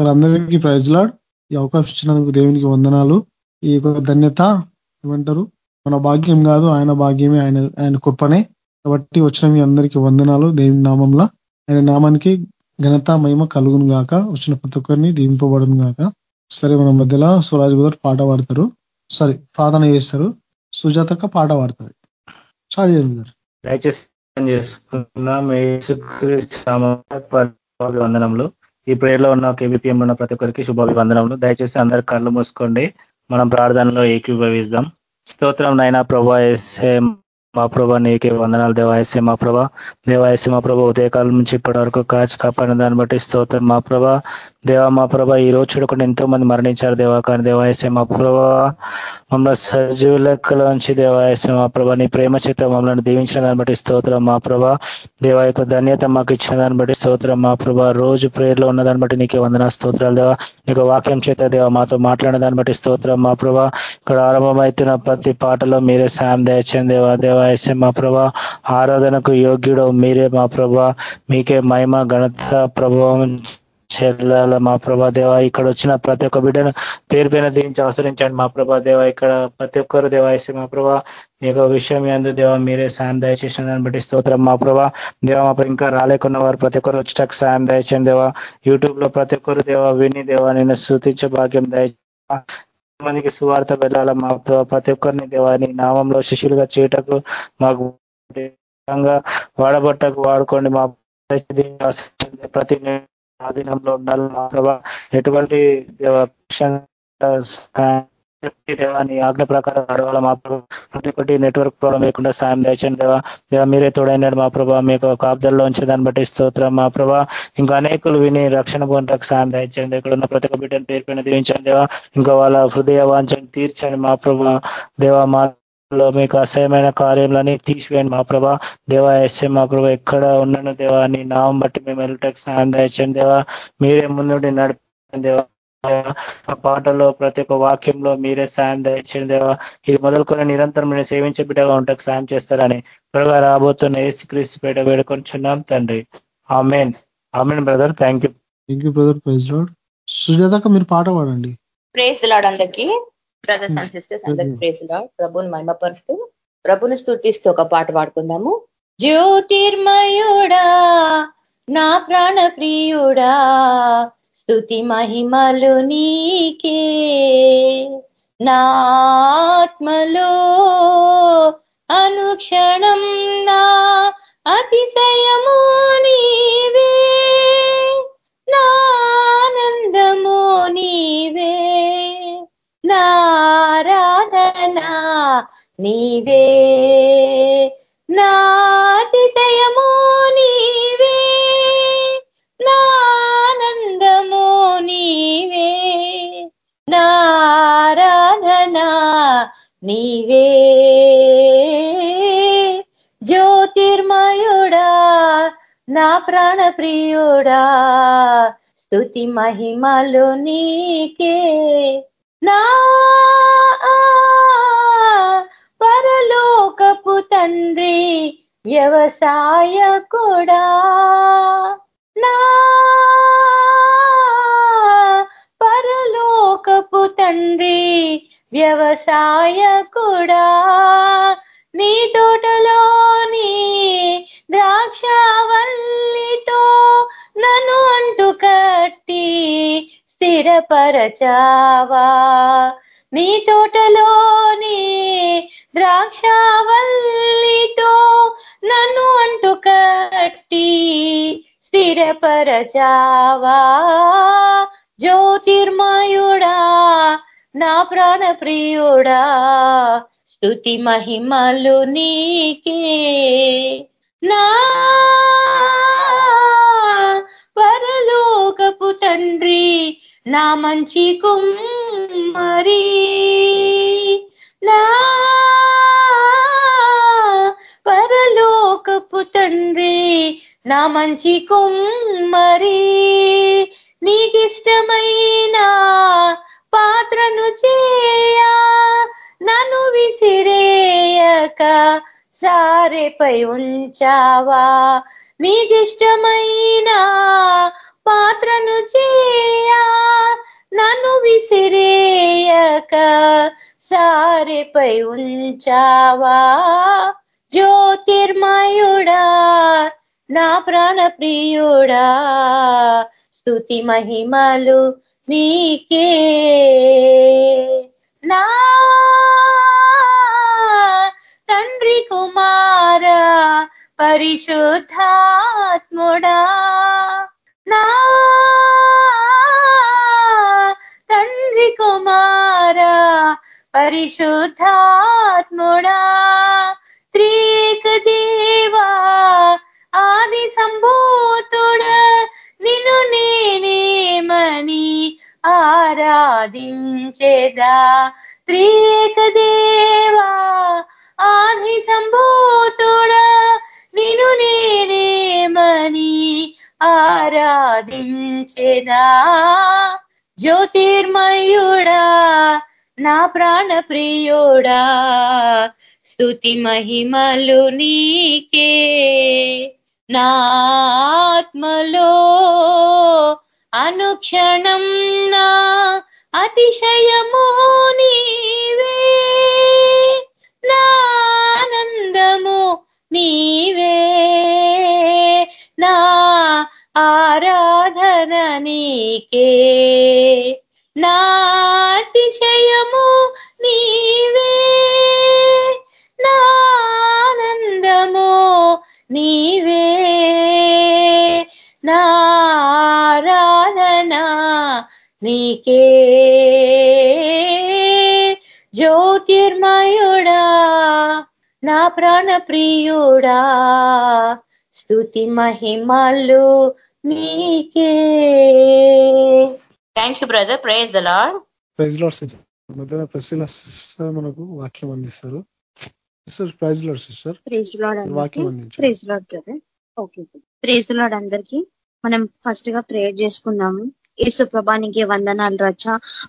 మరి అందరికీ ప్రజలాడ్ ఈ అవకాశం ఇచ్చినందుకు దేవునికి వందనాలు. ఈ యొక్క ధన్యత ఏమంటారు? మన భాగ్యం కాదు ఆయన భాగ్యమే ఆయన ఆయన కృపనే. కాబట్టి వచ్చిన మీ అందరికీ వందనాలు దేవుని నామంలో. ఆయన నామానికి ఘనత మహిమ కలుగును గాక. వచ్చిన ప్రతి ఒక్కరిని దీవింపబడును గాక. సరే మన మధ్యలో స్వరాజ్ గారు పాట పాడతారు. సరే ప్రార్థన చేస్తారు. సుజాతక పాట పాడుతుంది. స్టార్ట్ చేయండి గారు దయచేసి వందనంలో ఈ ప్రేయర్లో ఉన్న కేబిపిఎం ఉన్న ప్రతి ఒక్కరికి శుభాభివందనములు. దయచేసి అందరు కళ్ళు మూసుకోండి. మనం ప్రార్థనలో ఏకీభవిద్దాం. స్తోత్రం నైనా ప్రభా మా ప్రభా నీకే వందనాలు. దేవాయస్య మా ప్రభా దేవాయస్య మా ప్రభా ఉదయకాలం నుంచి ఇప్పటి వరకు కాచి కాపాడిన దాన్ని బట్టి స్తోత్రం మా ప్రభా. దేవా మా ప్రభ ఈ రోజు చూడకుండా ఎంతో మంది మరణించారు దేవా కానీ దేవాయసే మా ప్రభ మమ్మల్ని సజీవ లెక్కలోంచి దేవాయసే మా ప్రభ నీ ప్రేమ చేత మమ్మల్ని దీవించిన దాన్ని బట్టి స్తోత్రం మా ప్రభ. దేవా యొక్క ధన్యత మాకు ఇచ్చిన దాన్ని బట్టి స్తోత్రం మా ప్రభ. రోజు ప్రేయర్లో ఉన్న దాన్ని బట్టి నీకే వందన స్తోత్రాలు దేవా. నీకు వాక్యం చేత దేవా మాతో మాట్లాడిన దాన్ని బట్టి స్తోత్రం మా ప్రభ. ఇక్కడ ఆరంభమవుతున్న ప్రతి పాటలో మీరే సాయం దయచండి దేవా దేవాయసే మా ప్రభ. ఆరాధనకు యోగ్యుడు మీరే మా ప్రభ. మీకే మహిమ ఘనత ప్రభావం చెల్లాల మా ప్రభా దేవ ఇక్కడ వచ్చిన ప్రతి ఒక్క బిడ్డను పేరు పైన దీనికి అవసరించండి మా ప్రభా దేవ ఇక్కడ ప్రతి ఒక్కరు దేవాయసి మా ప్రభా మీ యొక్క విషయం ఎందు దేవ మీరే సాయం దయచేసిన దాన్ని బట్టి స్తోత్రం. మా ప్రభా దేవ మా ఇంకా రాలేకున్న వారు ప్రతి ఒక్కరు వచ్చేటకు సాయం దయచండి దేవ. యూట్యూబ్లో ప్రతి ఒక్కరు దేవ విని దేవ నేను సూచించే భాగ్యం దయ మందికి సువార్త వెళ్ళాల మా ప్రతి ఒక్కరిని దేవాని నామంలో శిష్యులుగా చేయటకు మాకు వాడబట్టకు వాడుకోండి. మా ప్రతి ఆధీనంలో ఉండాలి. మా ప్రభా ఎటువంటి దేవాని ఆజ్ఞ ప్రకారం నడవాల. మా ప్రభు ప్రతి ఒక్కటి నెట్వర్క్ ప్రాబ్లం లేకుండా సాయం దయచండి దేవా. దేవా మీరే తోడైనాడు మా ప్రభా. మీ యొక్క కాపుదల్లో ఉంచే దాన్ని బట్టి స్తోత్రం. మా ప్రభా ఇంకా అనేకులు విని రక్షణ పొందడానికి సాయం దయచండి ఇక్కడ ఉన్న ప్రతి ఒక్క బిడ్డను పేరు పైన దీవించండి దేవా. ఇంకా వాళ్ళ హృదయ వాంఛను తీర్చండి మా ప్రభా. దేవా మా లో మీకు అసహ్యమైన కార్యములని తీసివేయండి మా ప్రభా. దేవా ఎస్ఏ మా ప్రభా ఎక్కడ ఉన్నాను దేవా నీ నామం బట్టి మేము వెళ్ళటకు సాయం దయచండి దేవా. మీరే ముందు నడిపండి దేవా. ఆ పాటలో ప్రతి ఒక్క వాక్యంలో మీరే సాయం దయచండి దేవా. ఇది మొదలుకొని నిరంతరం మీరు సేవించే బిడ్డగా ఉంటకు సాయం చేస్తారని త్వరగా రాబోతున్న ఏసు క్రీస్తు పేట వేడుకొంచున్నాం తండ్రి. Amen. Amen brother. Thank you thank you brother. Praise Lord. సుజాతక మీరు పాట పాడండి. ప్రేజ్ లాడ్ అందరికీ. బ్రదర్స్ అండ్ సిస్టర్స్ అందరికి లాడ్ ప్రభుని మహిమపరుస్తూ ప్రభుని స్థుతిస్తూ ఒక పాట పాడుకుందాము. జ్యోతిర్మయుడా నా ప్రాణ ప్రియుడా స్థుతి మహిమలు నీకే. నాత్మలో అనుక్షణం నా అతిశయము నీవే. నానందము నీవే. నారాధనా నీవే. నాతిశయము నీవే. నానందము నీవే. నారాధనా నీవే. జ్యోతిర్మయుడా నా ప్రాణప్రియుడా స్థుతి మహిమలు నీకే. నా పరలోకపు తండ్రి వ్యవసాయ కూడా. నా పరలోకపు తండ్రి వ్యవసాయ కూడా. నీ తోటలోని ద్రాక్షవల్లితో నన్ను అంటు కట్టి స్థిరపరచావా? నీ తోటలోని ద్రాక్షవల్లితో నన్ను అంటు కట్టి స్థిరపరచావా? జ్యోతిర్మయుడా నా ప్రాణప్రియుడా స్థుతి మహిమలు నీకే. నా పరలోకపు తండ్రి నా మంచి కుమ్మరి నా పరలోకపు తండ్రి నా మంచి కుమ్మరి. నీకిష్టమైన పాత్రను చేయా నన్ను విసిరేయక సారెపై ఉంచావా? నీకిష్టమైన పాత్రను చేయా నన్ను విసిరేయక సారెపై ఉంచావా? జ్యోతిర్మయుడా నా ప్రాణప్రియుడా స్థుతి మహిమలు నీకే. నా తండ్రి కుమార పరిశుద్ధాత్ముడా. నా తండ్రి కుమార పరిశుద్ధాత్ముడా త్రీక దేవా ఆది సంభూతుడ నిన్ను నేనేమని ఆరాధించేదా. త్రీక దేవా ఆది సంభూతుడ నిన్ను నేనేమని ఆరాధించేదా? జ్యోతిర్మయుడా నా ప్రాణ ప్రియుడా స్థుతి మహిమలు నీకే. నా ఆత్మలో అనుక్షణం నా అతిశయము నీ నీకే నాతిశయము నీవే. నానందము నీవే. నారాధన నీకే. జ్యోతిర్మయుడా నా ప్రాణ ప్రియుడా స్థుతి మహిమలు నీకే. Thank you brother praise the Lord praise Lord sister మధ్యన ప్రశ్న సిస్టర్ మనకు వాక్యం అందిస్తారు. Sister praise Lord sister praise Lord వాక్యం praise Lord brother okay praise Lord అందరికీ. మనం ఫస్ట్గా ప్రేయర్ చేసుకుందాము. యేసు ప్రభానికి వందనాలు రచ.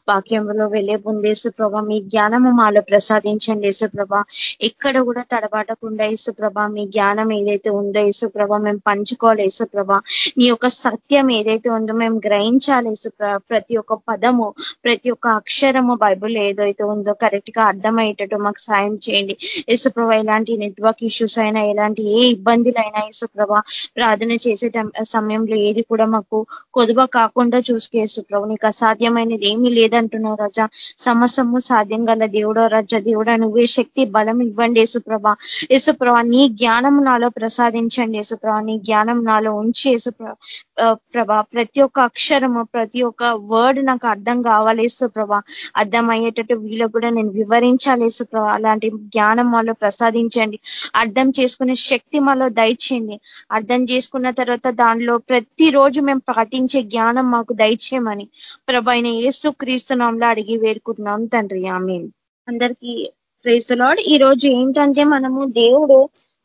వాక్యంలో వెళ్ళే ముందు ప్రభ మీ జ్ఞానము మాలో ప్రసాదించండి యేసుప్రభ. ఎక్కడ కూడా తడబాటకుండా యేసుప్రభ మీ జ్ఞానం ఏదైతే ఉందో యేసుప్రభ మేము పంచుకోవాలి యేసుప్రభ. నీ యొక్క సత్యం ఏదైతే ఉందో మేము గ్రహించాలి యేసుప్రభ. ప్రతి ఒక్క పదము ప్రతి ఒక్క అక్షరము బైబుల్ ఏదైతే ఉందో కరెక్ట్గా అర్థమయ్యేటట్టు మాకు సాయం చేయండి. యేసుప్రభ ఎలాంటి నెట్వర్క్ ఇష్యూస్ అయినా ఎలాంటి ఏ ఇబ్బందులైనా యేసుప్రభ ప్రార్థన చేసే సమయంలో ఏది కూడా మాకు కొదువ కాకుండా చూసుకే యేసుప్రభు నీకు అసాధ్యమైనది ఏమీ లేదంటున్నావు రజ. సమసము సాధ్యం గల దేవుడో రజ దేవుడా నువ్వే శక్తి బలం ఇవ్వండి యేసుప్రభ. యేసుప్రభ నీ జ్ఞానం నాలో ప్రసాదించండి యేసుప్రభ. నీ జ్ఞానం నాలో ఉంచి యేసుప్రభ ప్రభ ప్రతి ఒక్క అక్షరము ప్రతి ఒక్క వర్డ్ నాకు అర్థం కావాలి యేసుప్రభ. అర్థమయ్యేటట్టు వీళ్ళు కూడా నేను వివరించాలి యేసుప్రభ. అలాంటి జ్ఞానం మాలో ప్రసాదించండి. అర్థం చేసుకునే శక్తి మాలో దయచేయండి. అర్థం చేసుకున్న తర్వాత దానిలో ప్రతిరోజు మేము పాటించే జ్ఞానం మాకు దయచేయమని ప్రభు ఏసు క్రీస్తునాంలో అడిగి వేడుకుంటున్నాం తండ్రి. ఆమె అందరికీ క్రైస్తులాడు ఈ రోజు ఏంటంటే మనము దేవుడు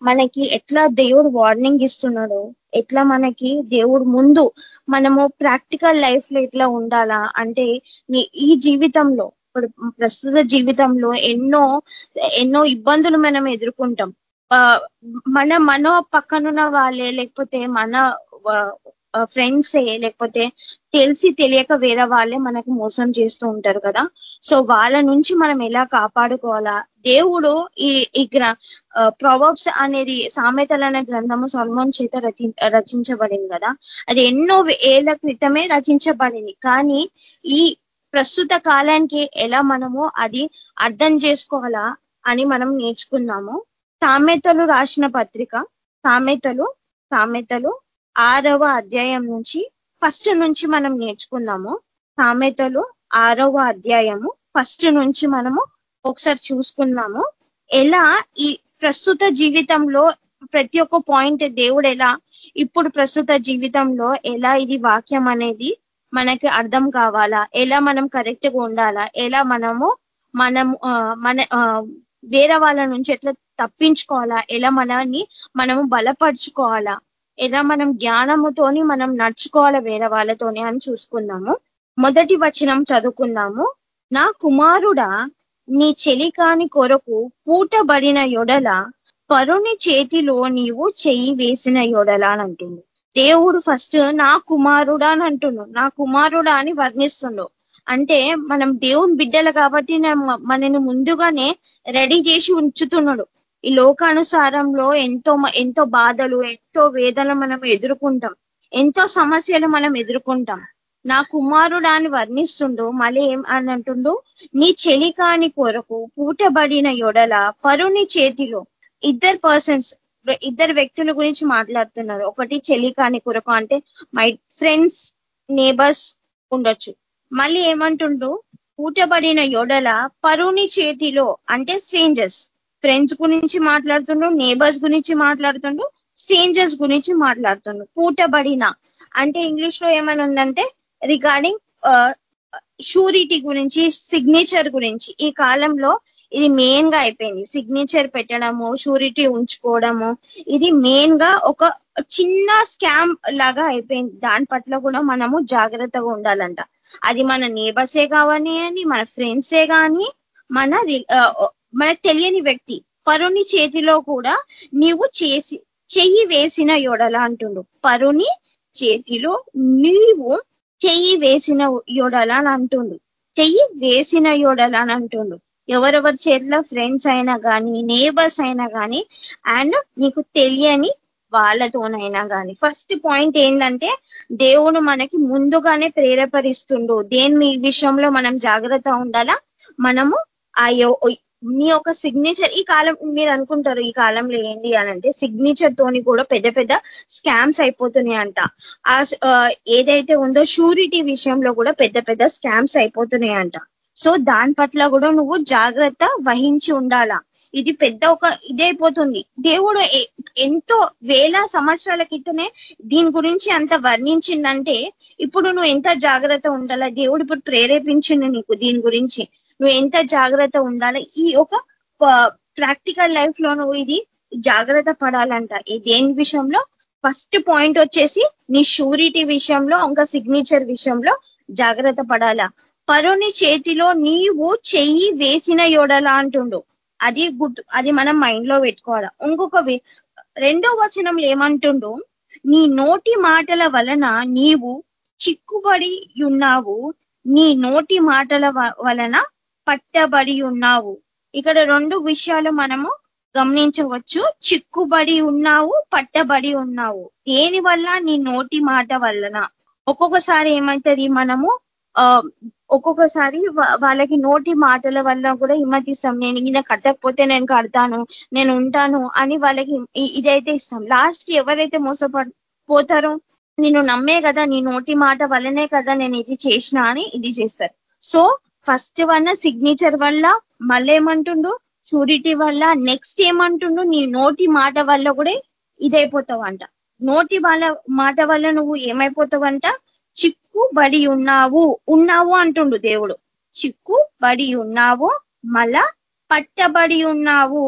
మనకి ఎట్లా దేవుడు వార్నింగ్ ఇస్తున్నాడు ఎట్లా మనకి దేవుడు ముందు మనము ప్రాక్టికల్ లైఫ్లో ఎట్లా ఉండాలా అంటే ఈ జీవితంలో ఇప్పుడు ప్రస్తుత జీవితంలో ఎన్నో ఎన్నో ఇబ్బందులు మనం ఎదుర్కొంటాం. మన మన పక్కనున్న వాళ్ళే లేకపోతే మన ఫ్రెండ్సే లేకపోతే తెలిసి తెలియక వేరే వాళ్ళే మనకు మోసం చేస్తూ ఉంటారు కదా. సో వాళ్ళ నుంచి మనం ఎలా కాపాడుకోవాలా? దేవుడు ఈ ఈ గ్ర ప్రొవర్బ్స్ అనేది సామెతలు అనే గ్రంథము సల్మోన్ చేత రచించబడింది కదా. అది ఎన్నో ఏళ్ళ క్రితమే రచించబడింది. కానీ ఈ ప్రస్తుత కాలానికి ఎలా మనము అది అర్థం చేసుకోవాలా అని మనం నేర్చుకున్నాము. సామెతలు రాసిన పత్రిక సామెతలు సామెతలు ఆరవ అధ్యాయం నుంచి ఫస్ట్ నుంచి మనం నేర్చుకుందాము. సామెతలు ఆరవ అధ్యాయము ఫస్ట్ నుంచి మనము ఒకసారి చూసుకున్నాము ఎలా ఈ ప్రస్తుత జీవితంలో ప్రతి ఒక్క పాయింట్ దేవుడు ఎలా ఇప్పుడు ప్రస్తుత జీవితంలో ఎలా ఇది వాక్యం అనేది మనకి అర్థం కావాలా? ఎలా మనం కరెక్ట్గా ఉండాలా? ఎలా మనము మనం మన వేరే వాళ్ళ నుంచి ఎట్లా తప్పించుకోవాలా? ఎలా మనని మనము బలపరుచుకోవాలా? ఎలా మనం జ్ఞానముతోని మనం నడుచుకోవాలి వేరే వాళ్ళతోని అని చూసుకుందాము. మొదటి వచనం చదువుకుందాము. నా కుమారుడా నీ చెలికాని కొరకు పూటబడిన యొడల పరుని చేతిలో నీవు చెయ్యి వేసిన యొడల అని అంటుంది. దేవుడు ఫస్ట్ నా కుమారుడా అని అంటుండు నా కుమారుడా అని వర్ణిస్తుండు. అంటే మనం దేవుని బిడ్డలు కాబట్టి మనని ముందుగానే రెడీ చేసి ఉంచుతున్నాడు. ఈ లోకానుసారంలో ఎంతో ఎంతో బాధలు ఎంతో వేదన మనం ఎదుర్కొంటాం. ఎంతో సమస్యలు మనం ఎదుర్కొంటాం. నా కుమారుడు అని వర్ణిస్తుండు మళ్ళీ ఏం అని అంటుండు నీ చెలికాని కొరకు పూటబడిన యొడల పరుని చేతిలో ఇద్దరు పర్సన్స్ ఇద్దరు వ్యక్తుల గురించి మాట్లాడుతున్నారు. ఒకటి చెలికాని కొరకు అంటే మై ఫ్రెండ్స్ నేబర్స్ ఉండొచ్చు. మళ్ళీ ఏమంటుండు పూటబడిన యొడల పరుని చేతిలో అంటే స్ట్రేంజర్స్ ఫ్రెండ్స్ గురించి మాట్లాడుతుండు నేబర్స్ గురించి మాట్లాడుతుండు స్ట్రేంజర్స్ గురించి మాట్లాడుతుండు. పూటబడిన అంటే ఇంగ్లీష్లో ఏమైనా ఉందంటే రిగార్డింగ్ షూరిటీ uh, గురించి సిగ్నేచర్ గురించి. ఈ కాలంలో ఇది మెయిన్గా అయిపోయింది. సిగ్నేచర్ పెట్టడము షూరిటీ ఉంచుకోవడము ఇది మెయిన్గా ఒక చిన్న స్కామ్ లాగా అయిపోయింది. దాని పట్ల కూడా మనము జాగ్రత్తగా ఉండాలంట. అది మన నేబర్సే కావని అని మన ఫ్రెండ్సే కానీ మన uh, మనకు తెలియని వ్యక్తి పరుని చేతిలో కూడా నీవు చేసి చెయ్యి వేసిన యొడల అంటుండు. పరుని చేతిలో నీవు చెయ్యి వేసిన యొడల అని అంటుండు. చెయ్యి వేసిన యొడల అని అంటుండు. ఎవరెవరి చేతిలో ఫ్రెండ్స్ అయినా కానీ నేబర్స్ అయినా కానీ అండ్ నీకు తెలియని వాళ్ళతోనైనా కానీ ఫస్ట్ పాయింట్ ఏంటంటే దేవుడు మనకి ముందుగానే ప్రేరేపరిస్తుండు. దేని విషయంలో మనం జాగ్రత్త ఉండాలా? మనము ఆ మీ యొక్క సిగ్నేచర్ ఈ కాలం మీరు అనుకుంటారు ఈ కాలంలో ఏంది అనంటే సిగ్నేచర్ తోని కూడా పెద్ద పెద్ద స్కామ్స్ అయిపోతున్నాయి అంట ఆ ఏదైతే ఉందో షూరిటీ విషయంలో కూడా పెద్ద పెద్ద స్కామ్స్ అయిపోతున్నాయి అంట సో దాని పట్ల కూడా నువ్వు జాగ్రత్త వహించి ఉండాలా. ఇది పెద్ద ఒక ఇదైపోతుంది దేవుడు ఎంతో వేల సంవత్సరాల క్రితమే దీని గురించి అంత వర్ణించిందంటే ఇప్పుడు నువ్వు ఎంత జాగ్రత్త ఉండాలా? దేవుడు ఇప్పుడు ప్రేరేపించిండు నీకు దీని గురించి. నువ్వు ఎంత జాగ్రత్త ఉండాలి? ఈ ఒక ప్రాక్టికల్ లైఫ్లో నువ్వు ఇది జాగ్రత్త పడాలంట. దేని విషయంలో? ఫస్ట్ పాయింట్ వచ్చేసి నీ షూరిటీ విషయంలో ఇంకా సిగ్నేచర్ విషయంలో జాగ్రత్త పడాలా. పరుని చేతిలో నీవు చెయ్యి వేసిన యోడలా అంటుండు. అది గుర్తు అది మనం మైండ్లో పెట్టుకోవాలా. ఇంకొక రెండో వచనంలో ఏమంటుండు? నీ నోటి మాటల వలన నీవు చిక్కుబడి ఉన్నావు. నీ నోటి మాటల వలన పట్టబడి ఉన్నావు. ఇక్కడ రెండు విషయాలు మనము గమనించవచ్చు. చిక్కుబడి ఉన్నావు పట్టబడి ఉన్నావు. దేని వల్ల? నీ నోటి మాట వలన. ఒక్కొక్కసారి ఏమవుతుంది మనము ఆ ఒక్కొక్కసారి వాళ్ళకి నోటి మాటల వల్ల కూడా హిమ్మతిస్తాం నేను ఈయన కట్టకపోతే నేను కడతాను నేను ఉంటాను అని వాళ్ళకి ఇదైతే ఇస్తాం. లాస్ట్కి ఎవరైతే మోసపోతారో పోతారో నేను నమ్మే కదా నీ నోటి మాట వల్లనే కదా నేను ఇది చేసిన అని ఇది చేస్తారు. సో ఫస్ట్ వల్ల సిగ్నేచర్ వల్ల మళ్ళీ ఏమంటుండు షూరిటీ వల్ల నెక్స్ట్ ఏమంటుండు? నీ నోటి మాట వల్ల కూడా ఇదైపోతావంట. నోటి వాళ్ళ మాట వల్ల నువ్వు ఏమైపోతావంట? చిక్కు బడి ఉన్నావు. ఉన్నావు అంటుండు దేవుడు. చిక్కు బడి ఉన్నావు. మళ్ళా పట్టబడి ఉన్నావు.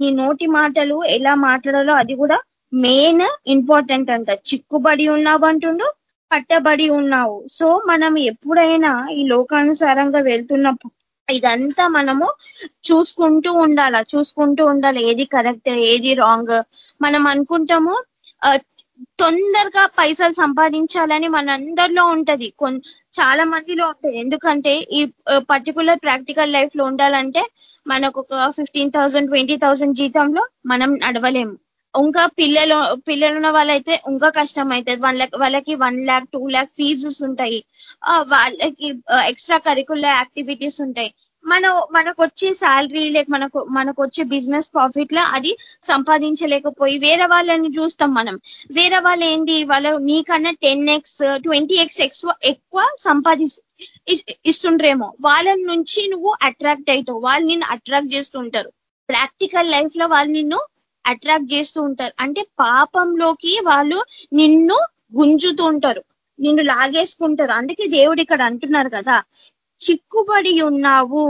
నీ నోటి మాటలు ఎలా మాట్లాడాలో అది కూడా మెయిన్ ఇంపార్టెంట్ అంట. చిక్కుబడి ఉన్నావు అంటుండు. పట్టబడి ఉన్నావు. సో మనం ఎప్పుడైనా ఈ లోకానుసారంగా వెళ్తున్నప్పుడు ఇదంతా మనము చూసుకుంటూ ఉండాల? చూసుకుంటూ ఉండాలి? ఏది కరెక్ట్ ఏది రాంగ్? మనం అనుకుంటాము తొందరగా పైసలు సంపాదించాలని మనందరిలో ఉంటది. చాలా మందిలో ఉంటది. ఎందుకంటే ఈ పర్టికులర్ ప్రాక్టికల్ లైఫ్లో ఉండాలంటే మనకు ఒక ఫిఫ్టీన్ థౌసండ్ ట్వంటీ థౌసండ్ జీతంలో మనం నడవలేము. ఇంకా పిల్లలు పిల్లలు ఉన్న వాళ్ళైతే ఇంకా కష్టం అవుతుంది వన్ ల్యాక్ వాళ్ళకి one lakh two lakh fees ఉంటాయి. వాళ్ళకి ఎక్స్ట్రా కరికులర్ యాక్టివిటీస్ ఉంటాయి. మన మనకు వచ్చే శాలరీ లేక మనకు మనకు వచ్చే బిజినెస్ ప్రాఫిట్ లా అది సంపాదించలేకపోయి వేరే వాళ్ళని చూస్తాం మనం. వేరే వాళ్ళు ఏంది? వాళ్ళు నీకన్నా టెన్ ఎక్స్ ట్వంటీ ఎక్స్ ఎక్కువ ఎక్కువ సంపాది ఇస్తుండ్రేమో. వాళ్ళ నుంచి నువ్వు అట్రాక్ట్ అవుతావు వాళ్ళు నిన్ను అట్రాక్ట్ చేస్తుంటారు. ప్రాక్టికల్ లైఫ్లో వాళ్ళు నిన్ను అట్రాక్ట్ చేస్తూ ఉంటారు. అంటే పాపంలోకి వాళ్ళు నిన్ను గుంజుతూ ఉంటారు నిన్ను లాగేసుకుంటారు. అందుకే దేవుడు ఇక్కడ అంటున్నారు కదా చిక్కుబడి ఉన్నావు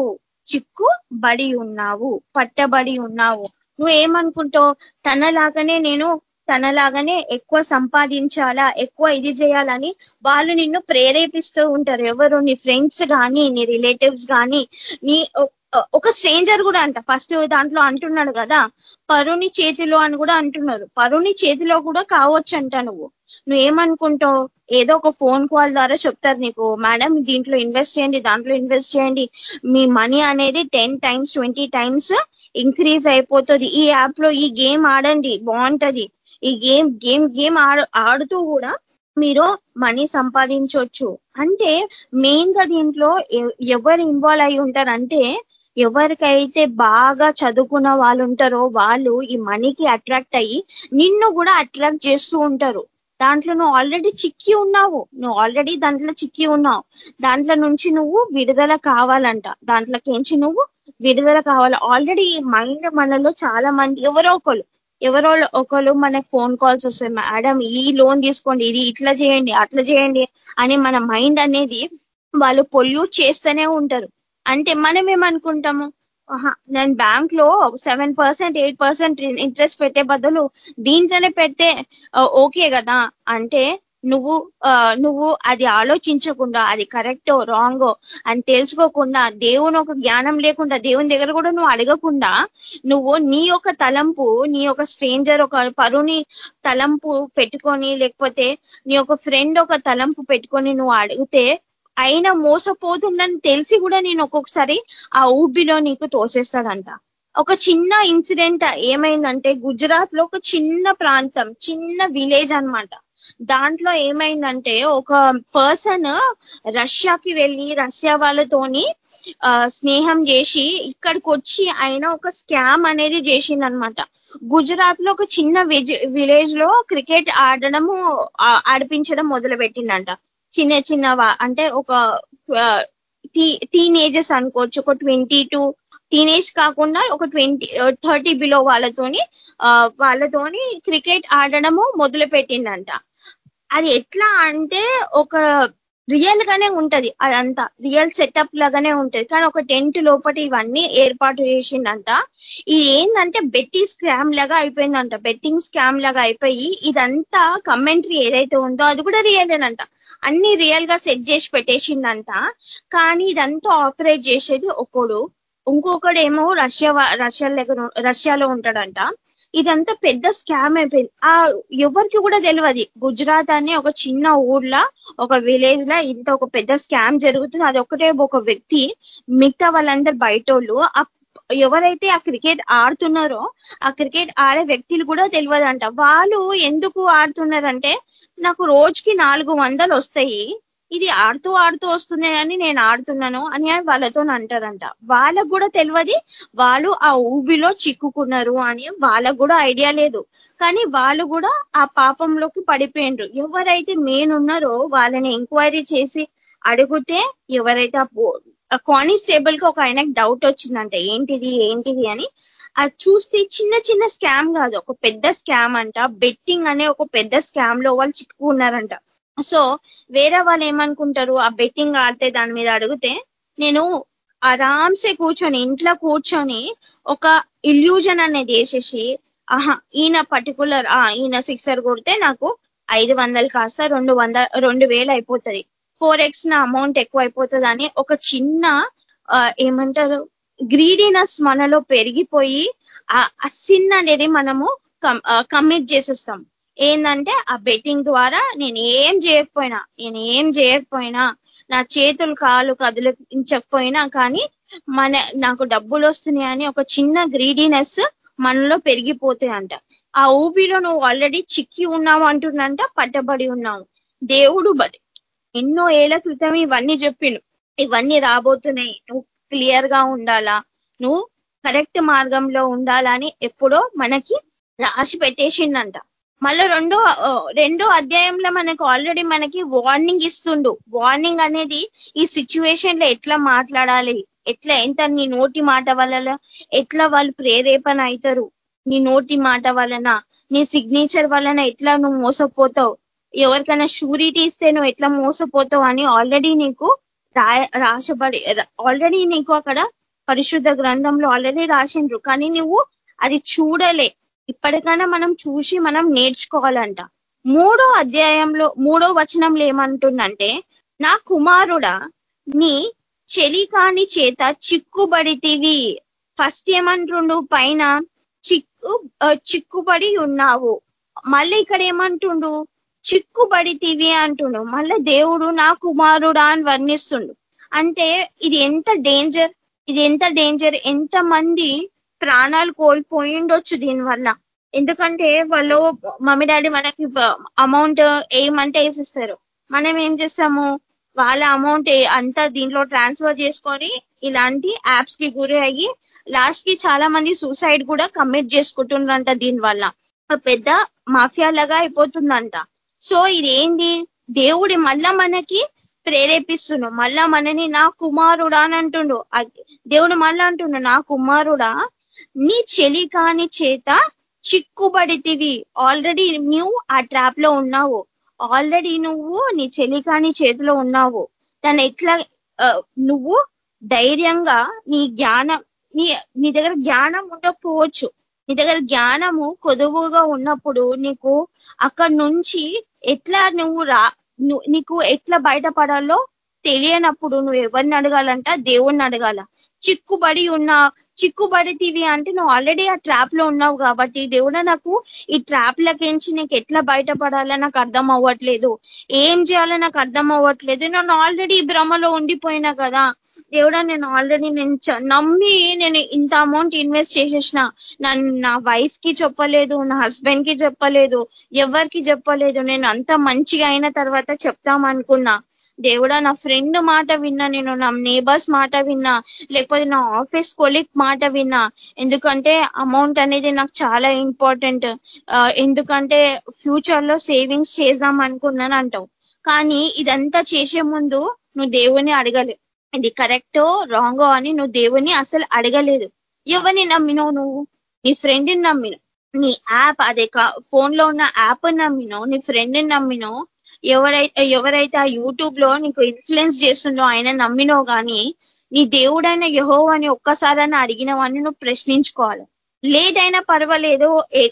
చిక్కుబడి ఉన్నావు పట్టబడి ఉన్నావు. నువ్వు ఏమనుకుంటావు తనలాగానే నేను తనలాగానే ఎక్కువ సంపాదించాలా ఎక్కువ ఇది చేయాలని వాళ్ళు నిన్ను ప్రేరేపిస్తూ ఉంటారు. ఎవరు? నీ ఫ్రెండ్స్ కానీ నీ రిలేటివ్స్ కానీ నీ ఒక స్ట్రేంజర్ కూడా అంట. ఫస్ట్ దాంట్లో అంటున్నాడు కదా పరుని చేతిలో అని కూడా అంటున్నారు. పరుని చేతిలో కూడా కావచ్చు అంట నువ్వు. నువ్వు ఏమనుకుంటావు ఏదో ఒక ఫోన్ కాల్ ద్వారా చెప్తారు నీకు. మేడం దీంట్లో ఇన్వెస్ట్ చేయండి దాంట్లో ఇన్వెస్ట్ చేయండి. మీ మనీ అనేది ten times twenty times increase అయిపోతుంది. ఈ యాప్లో ఈ గేమ్ ఆడండి బాగుంటది. ఈ గేమ్ గేమ్ గేమ్ ఆడుతూ కూడా మీరు మనీ సంపాదించవచ్చు అంటే మెయిన్గా దీంట్లో ఎవరు ఇన్వాల్వ్ అయి ఉంటారంటే ఎవరికైతే బాగా చదువుకున్న వాళ్ళు ఉంటారో వాళ్ళు ఈ మనీకి అట్రాక్ట్ అయ్యి నిన్ను కూడా అట్రాక్ట్ చేస్తూ ఉంటారు. దాంట్లో నువ్వు ఆల్రెడీ చిక్కి ఉన్నావు. నువ్వు ఆల్రెడీ దాంట్లో చిక్కి ఉన్నావు. దాంట్లో నుంచి నువ్వు విడుదల కావాలంట. దాంట్లోకించి నువ్వు విడుదల కావాలి. ఆల్రెడీ ఈ మైండ్ మనలో చాలా మంది ఎవరో ఒకరు ఎవరో ఒకరు మనకు ఫోన్ కాల్స్ వస్తాయి. మేడం ఈ లోన్ తీసుకోండి ఇది ఇట్లా చేయండి అట్లా చేయండి అని మన మైండ్ అనేది వాళ్ళు పొల్యూట్ చేస్తూనే ఉంటారు. అంటే మనం ఏమనుకుంటాము? నేను బ్యాంక్లో seven percent eight percent interest పెట్టే బదులు దీంట్లోనే పెడితే ఓకే కదా? అంటే నువ్వు నువ్వు అది ఆలోచించకుండా అది కరెక్టో రాంగో అని తెలుసుకోకుండా దేవుని ఒక జ్ఞానం లేకుండా దేవుని దగ్గర కూడా నువ్వు అడగకుండా నువ్వు నీ యొక్క తలంపు నీ యొక్క స్ట్రేంజర్ ఒక పరుని తలంపు పెట్టుకొని లేకపోతే నీ యొక్క ఫ్రెండ్ ఒక తలంపు పెట్టుకొని నువ్వు అడిగితే అయినా మోసపోతుందని తెలిసి కూడా నేను ఒక్కొక్కసారి ఆ ఊబిలో నీకు తోసేస్తాడంట. ఒక చిన్న ఇన్సిడెంట్ ఏమైందంటే గుజరాత్లో ఒక చిన్న ప్రాంతం చిన్న విలేజ్ అనమాట దాంట్లో ఏమైందంటే ఒక పర్సన్ రష్యాకి వెళ్ళి రష్యా వాళ్ళతోని స్నేహం చేసి ఇక్కడికి వచ్చి ఆయన ఒక స్కామ్ అనేది చేసిందనమాట గుజరాత్లో ఒక చిన్న విలేజ్లో క్రికెట్ ఆడడము ఆడిపించడం మొదలు పెట్టిందంట చిన్న చిన్న అంటే ఒక టీనేజెస్ అనుకోవచ్చు. ఒక ట్వంటీ టు టీనేజ్ కాకుండా ఒక ట్వంటీ థర్టీ బిలో వాళ్ళతోని వాళ్ళతోని క్రికెట్ ఆడడము మొదలు పెట్టిందంట అది ఎట్లా అంటే ఒక రియల్ గానే ఉంటది. అదంతా రియల్ సెటప్ లాగానే ఉంటది. కానీ ఒక టెంట్ లోపల ఇవన్నీ ఏర్పాటు చేసిందంట. ఇది ఏంటంటే బెట్టింగ్ స్కామ్ లాగా అయిపోయిందంట. బెట్టింగ్ స్కామ్ లాగా అయిపోయి ఇదంతా కమెంటరీ ఏదైతే ఉందో అది కూడా రియలేనంట. అన్ని రియల్గా సెట్ చేసి పెట్టేసిందంట. కానీ ఇదంతా ఆపరేట్ చేసేది ఒకడు. ఇంకొకడు ఏమో రష్యా రష్యా రష్యాలో ఉంటాడంట. ఇదంతా పెద్ద స్కామ్ అయిపోయింది. ఆ ఎవరికి కూడా తెలియదు గుజరాత్ అనే ఒక చిన్న ఊర్లో ఒక విలేజ్లో ఇంత ఒక పెద్ద స్కామ్ జరుగుతుంది. అది ఒకటే ఒక వ్యక్తి మిగతా వాళ్ళందరూ బయటోళ్ళు. ఎవరైతే ఆ క్రికెట్ ఆడుతున్నారో ఆ క్రికెట్ ఆడే వ్యక్తులు కూడా తెలియదంట వాళ్ళు ఎందుకు ఆడుతున్నారంటే నాకు రోజుకి నాలుగు వందలు వస్తాయి. ఇది ఆడుతూ ఆడుతూ వస్తుంది అని నేను ఆడుతున్నాను అని వాళ్ళతో అంటారంట. వాళ్ళకు కూడా తెలియదు వాళ్ళు ఆ ఊబిలో చిక్కుకున్నారు అని వాళ్ళకు కూడా ఐడియా లేదు. కానీ వాళ్ళు కూడా ఆ పాపంలోకి పడిపోయిండ్రు. ఎవరైతే మేనున్నారో వాళ్ళని ఎంక్వైరీ చేసి అడిగితే ఎవరైతే ఆ కానిస్టేబుల్కి ఒక ఆయనకు డౌట్ వచ్చిందంట. ఏంటిది ఏంటిది అని అది చూస్తే చిన్న చిన్న స్కామ్ కాదు. ఒక పెద్ద స్కామ్ అంట. బెట్టింగ్ అనే ఒక పెద్ద స్కామ్లో వాళ్ళు చిక్కుకున్నారంట. సో వేరే వాళ్ళు ఏమనుకుంటారు? ఆ బెట్టింగ్ ఆడితే దాని మీద అడిగితే నేను ఆరాంసే కూర్చొని ఇంట్లో కూర్చొని ఒక ఇల్యూజన్ అనేది వేసేసి ఆహా ఈయన పర్టికులర్ ఆ ఈయన సిక్సర్ కొడితే నాకు ఐదు వందలు కాస్త రెండు వంద రెండు వేలు అయిపోతుంది. ఫోర్ ఎక్స్ నా అమౌంట్ ఎక్కువ అయిపోతుంది అని ఒక చిన్న ఏమంటారు? గ్రీడీనెస్ మనలో పెరిగిపోయి ఆ సిన్ అనేది మనము కమిట్ చేసేస్తాం. ఏంటంటే ఆ బెట్టింగ్ ద్వారా నేను ఏం చేయకపోయినా నేను ఏం చేయకపోయినా నా చేతులు కాలు కదిలించకపోయినా కానీ మన నాకు డబ్బులు వస్తున్నాయి అని ఒక చిన్న గ్రీడీనెస్ మనలో పెరిగిపోతాయంట. ఆ ఊబిలో నువ్వు ఆల్రెడీ చిక్కి ఉన్నావు అంటున్నంట పట్టబడి ఉన్నావు. దేవుడు బట్ ఎన్నో ఏళ్ళ క్రితం ఇవన్నీ చెప్పిండు. ఇవన్నీ రాబోతున్నాయి. నువ్వు క్లియర్గా ఉండాలా? నువ్వు కరెక్ట్ మార్గంలో ఉండాలని ఎప్పుడో మనకి రాసి పెట్టేసిండంట. మళ్ళీ రెండో రెండో అధ్యాయంలో మనకు ఆల్రెడీ మనకి వార్నింగ్ ఇస్తుండు. వార్నింగ్ అనేది ఈ సిచ్యువేషన్లో ఎట్లా మాట్లాడాలి? ఎట్లా ఎంత నీ నోటి మాట వలన ఎట్లా వాళ్ళు ప్రేరేపణ అవుతారు నీ నోటి మాట వలన నీ సిగ్నేచర్ వలన ఎట్లా నువ్వు మోసపోతావు? ఎవరికైనా షూరిటీ ఇస్తే నువ్వు ఎట్లా మోసపోతావు అని ఆల్రెడీ నీకు రాయ రాసబడి ఆల్రెడీ నీకు అక్కడ పరిశుద్ధ గ్రంథంలో ఆల్రెడీ రాసిండ్రు. కానీ నువ్వు అది చూడలే. ఇప్పటికైనా మనం చూసి మనం నేర్చుకోవాలంట. మూడో అధ్యాయంలో మూడో వచనంలో ఏమంటుందంటే నా కుమారుడా నీ చెలికాని చేత చిక్కుబడితివి. ఫస్ట్ ఏమంటుండు? పైన చిక్కు చిక్కుబడి ఉన్నావు. మళ్ళీ ఇక్కడ ఏమంటుండు? చిక్కుబడితివి అంటుండు మళ్ళీ దేవుడు నా కుమారుడా అని వర్ణిస్తుండు. అంటే ఇది ఎంత డేంజర్ ఇది ఎంత డేంజర్ ఎంత మంది ప్రాణాలు కోల్పోయిండొచ్చు దీనివల్ల. ఎందుకంటే వాళ్ళు మమ్మీ డాడీ మనకి అమౌంట్ ఏమంటే వేసిస్తారు మనం ఏం చేస్తాము వాళ్ళ అమౌంట్ అంతా దీంట్లో ట్రాన్స్ఫర్ చేసుకొని ఇలాంటి యాప్స్కి గురి అయ్యి లాస్ట్కి చాలా మంది సూసైడ్ కూడా కమిట్ చేసుకుంటుండ్రంట దీని వల్ల పెద్ద మాఫియా లాగా అయిపోతుందంట. సో ఇదేంది? దేవుడి మళ్ళా మనకి ప్రేరేపిస్తుండు మళ్ళా మనని నా కుమారుడా అని అంటుండు. దేవుడు మళ్ళా అంటుండు నా కుమారుడా నీ చెలి కాని చేత చిక్కుబడితివి. ఆల్రెడీ నువ్వు ఆ ట్రాప్లో ఉన్నావు. ఆల్రెడీ నువ్వు నీ చెలి కాని చేతిలో ఉన్నావు. దాన్ని ఎట్లా నువ్వు ధైర్యంగా నీ జ్ఞానం నీ నీ దగ్గర జ్ఞానం ఉండకపోవచ్చు. నీ దగ్గర జ్ఞానము కొదువుగా ఉన్నప్పుడు నీకు అక్కడ నుంచి ఎట్లా నువ్వు రా నీకు ఎట్లా బయటపడాలో తెలియనప్పుడు నువ్వు ఎవరిని అడగాలంట? దేవుణ్ణి అడగాల. చిక్కుబడి ఉన్న చిక్కుబడితివి అంటే నువ్వు ఆల్రెడీ ఆ ట్రాప్లో ఉన్నావు కాబట్టి దేవుడ నాకు ఈ ట్రాప్ లకించి నీకు ఎట్లా బయటపడాలో నాకు అర్థం అవ్వట్లేదు. ఏం చేయాలో నాకు అర్థం అవ్వట్లేదు. నన్ను ఆల్రెడీ ఈ భ్రమలో ఉండిపోయినా కదా. దేవుడా నేను ఆల్రెడీ నేను నమ్మి నేను ఇంత అమౌంట్ ఇన్వెస్ట్ చేసేసిన. నన్ను నా వైఫ్కి చెప్పలేదు నా హస్బెండ్కి చెప్పలేదు ఎవరికి చెప్పలేదు. నేను అంత మంచిగా అయిన తర్వాత చెప్తామనుకున్నా దేవుడా నా ఫ్రెండ్ మాట విన్నా నేను నా నేబర్స్ మాట విన్నా లేకపోతే నా ఆఫీస్ కొలిక్ మాట విన్నా. ఎందుకంటే అమౌంట్ అనేది నాకు చాలా ఇంపార్టెంట్ ఎందుకంటే ఫ్యూచర్లో సేవింగ్స్ చేద్దాం అనుకున్నాను అంటావు. కానీ ఇదంతా చేసే ముందు నువ్వు దేవుని అడగలే. ఇది కరెక్టో రాంగో అని నువ్వు దేవుని అసలు అడగలేదు. ఎవరిని నమ్మినో నువ్వు? నీ ఫ్రెండ్ని నమ్మిన నీ యాప్ అదే ఫోన్లో ఉన్న యాప్ నమ్మినో నీ ఫ్రెండ్ని నమ్మినో ఎవరైతే ఎవరైతే ఆ యూట్యూబ్లో నీకు ఇన్ఫ్లుయెన్స్ చేస్తుండో ఆయన నమ్మినో కానీ నీ దేవుడైన యహో అని ఒక్కసారైనా అడిగినవని నువ్వు ప్రశ్నించుకోవాలి. లేదైనా పర్వాలేదు.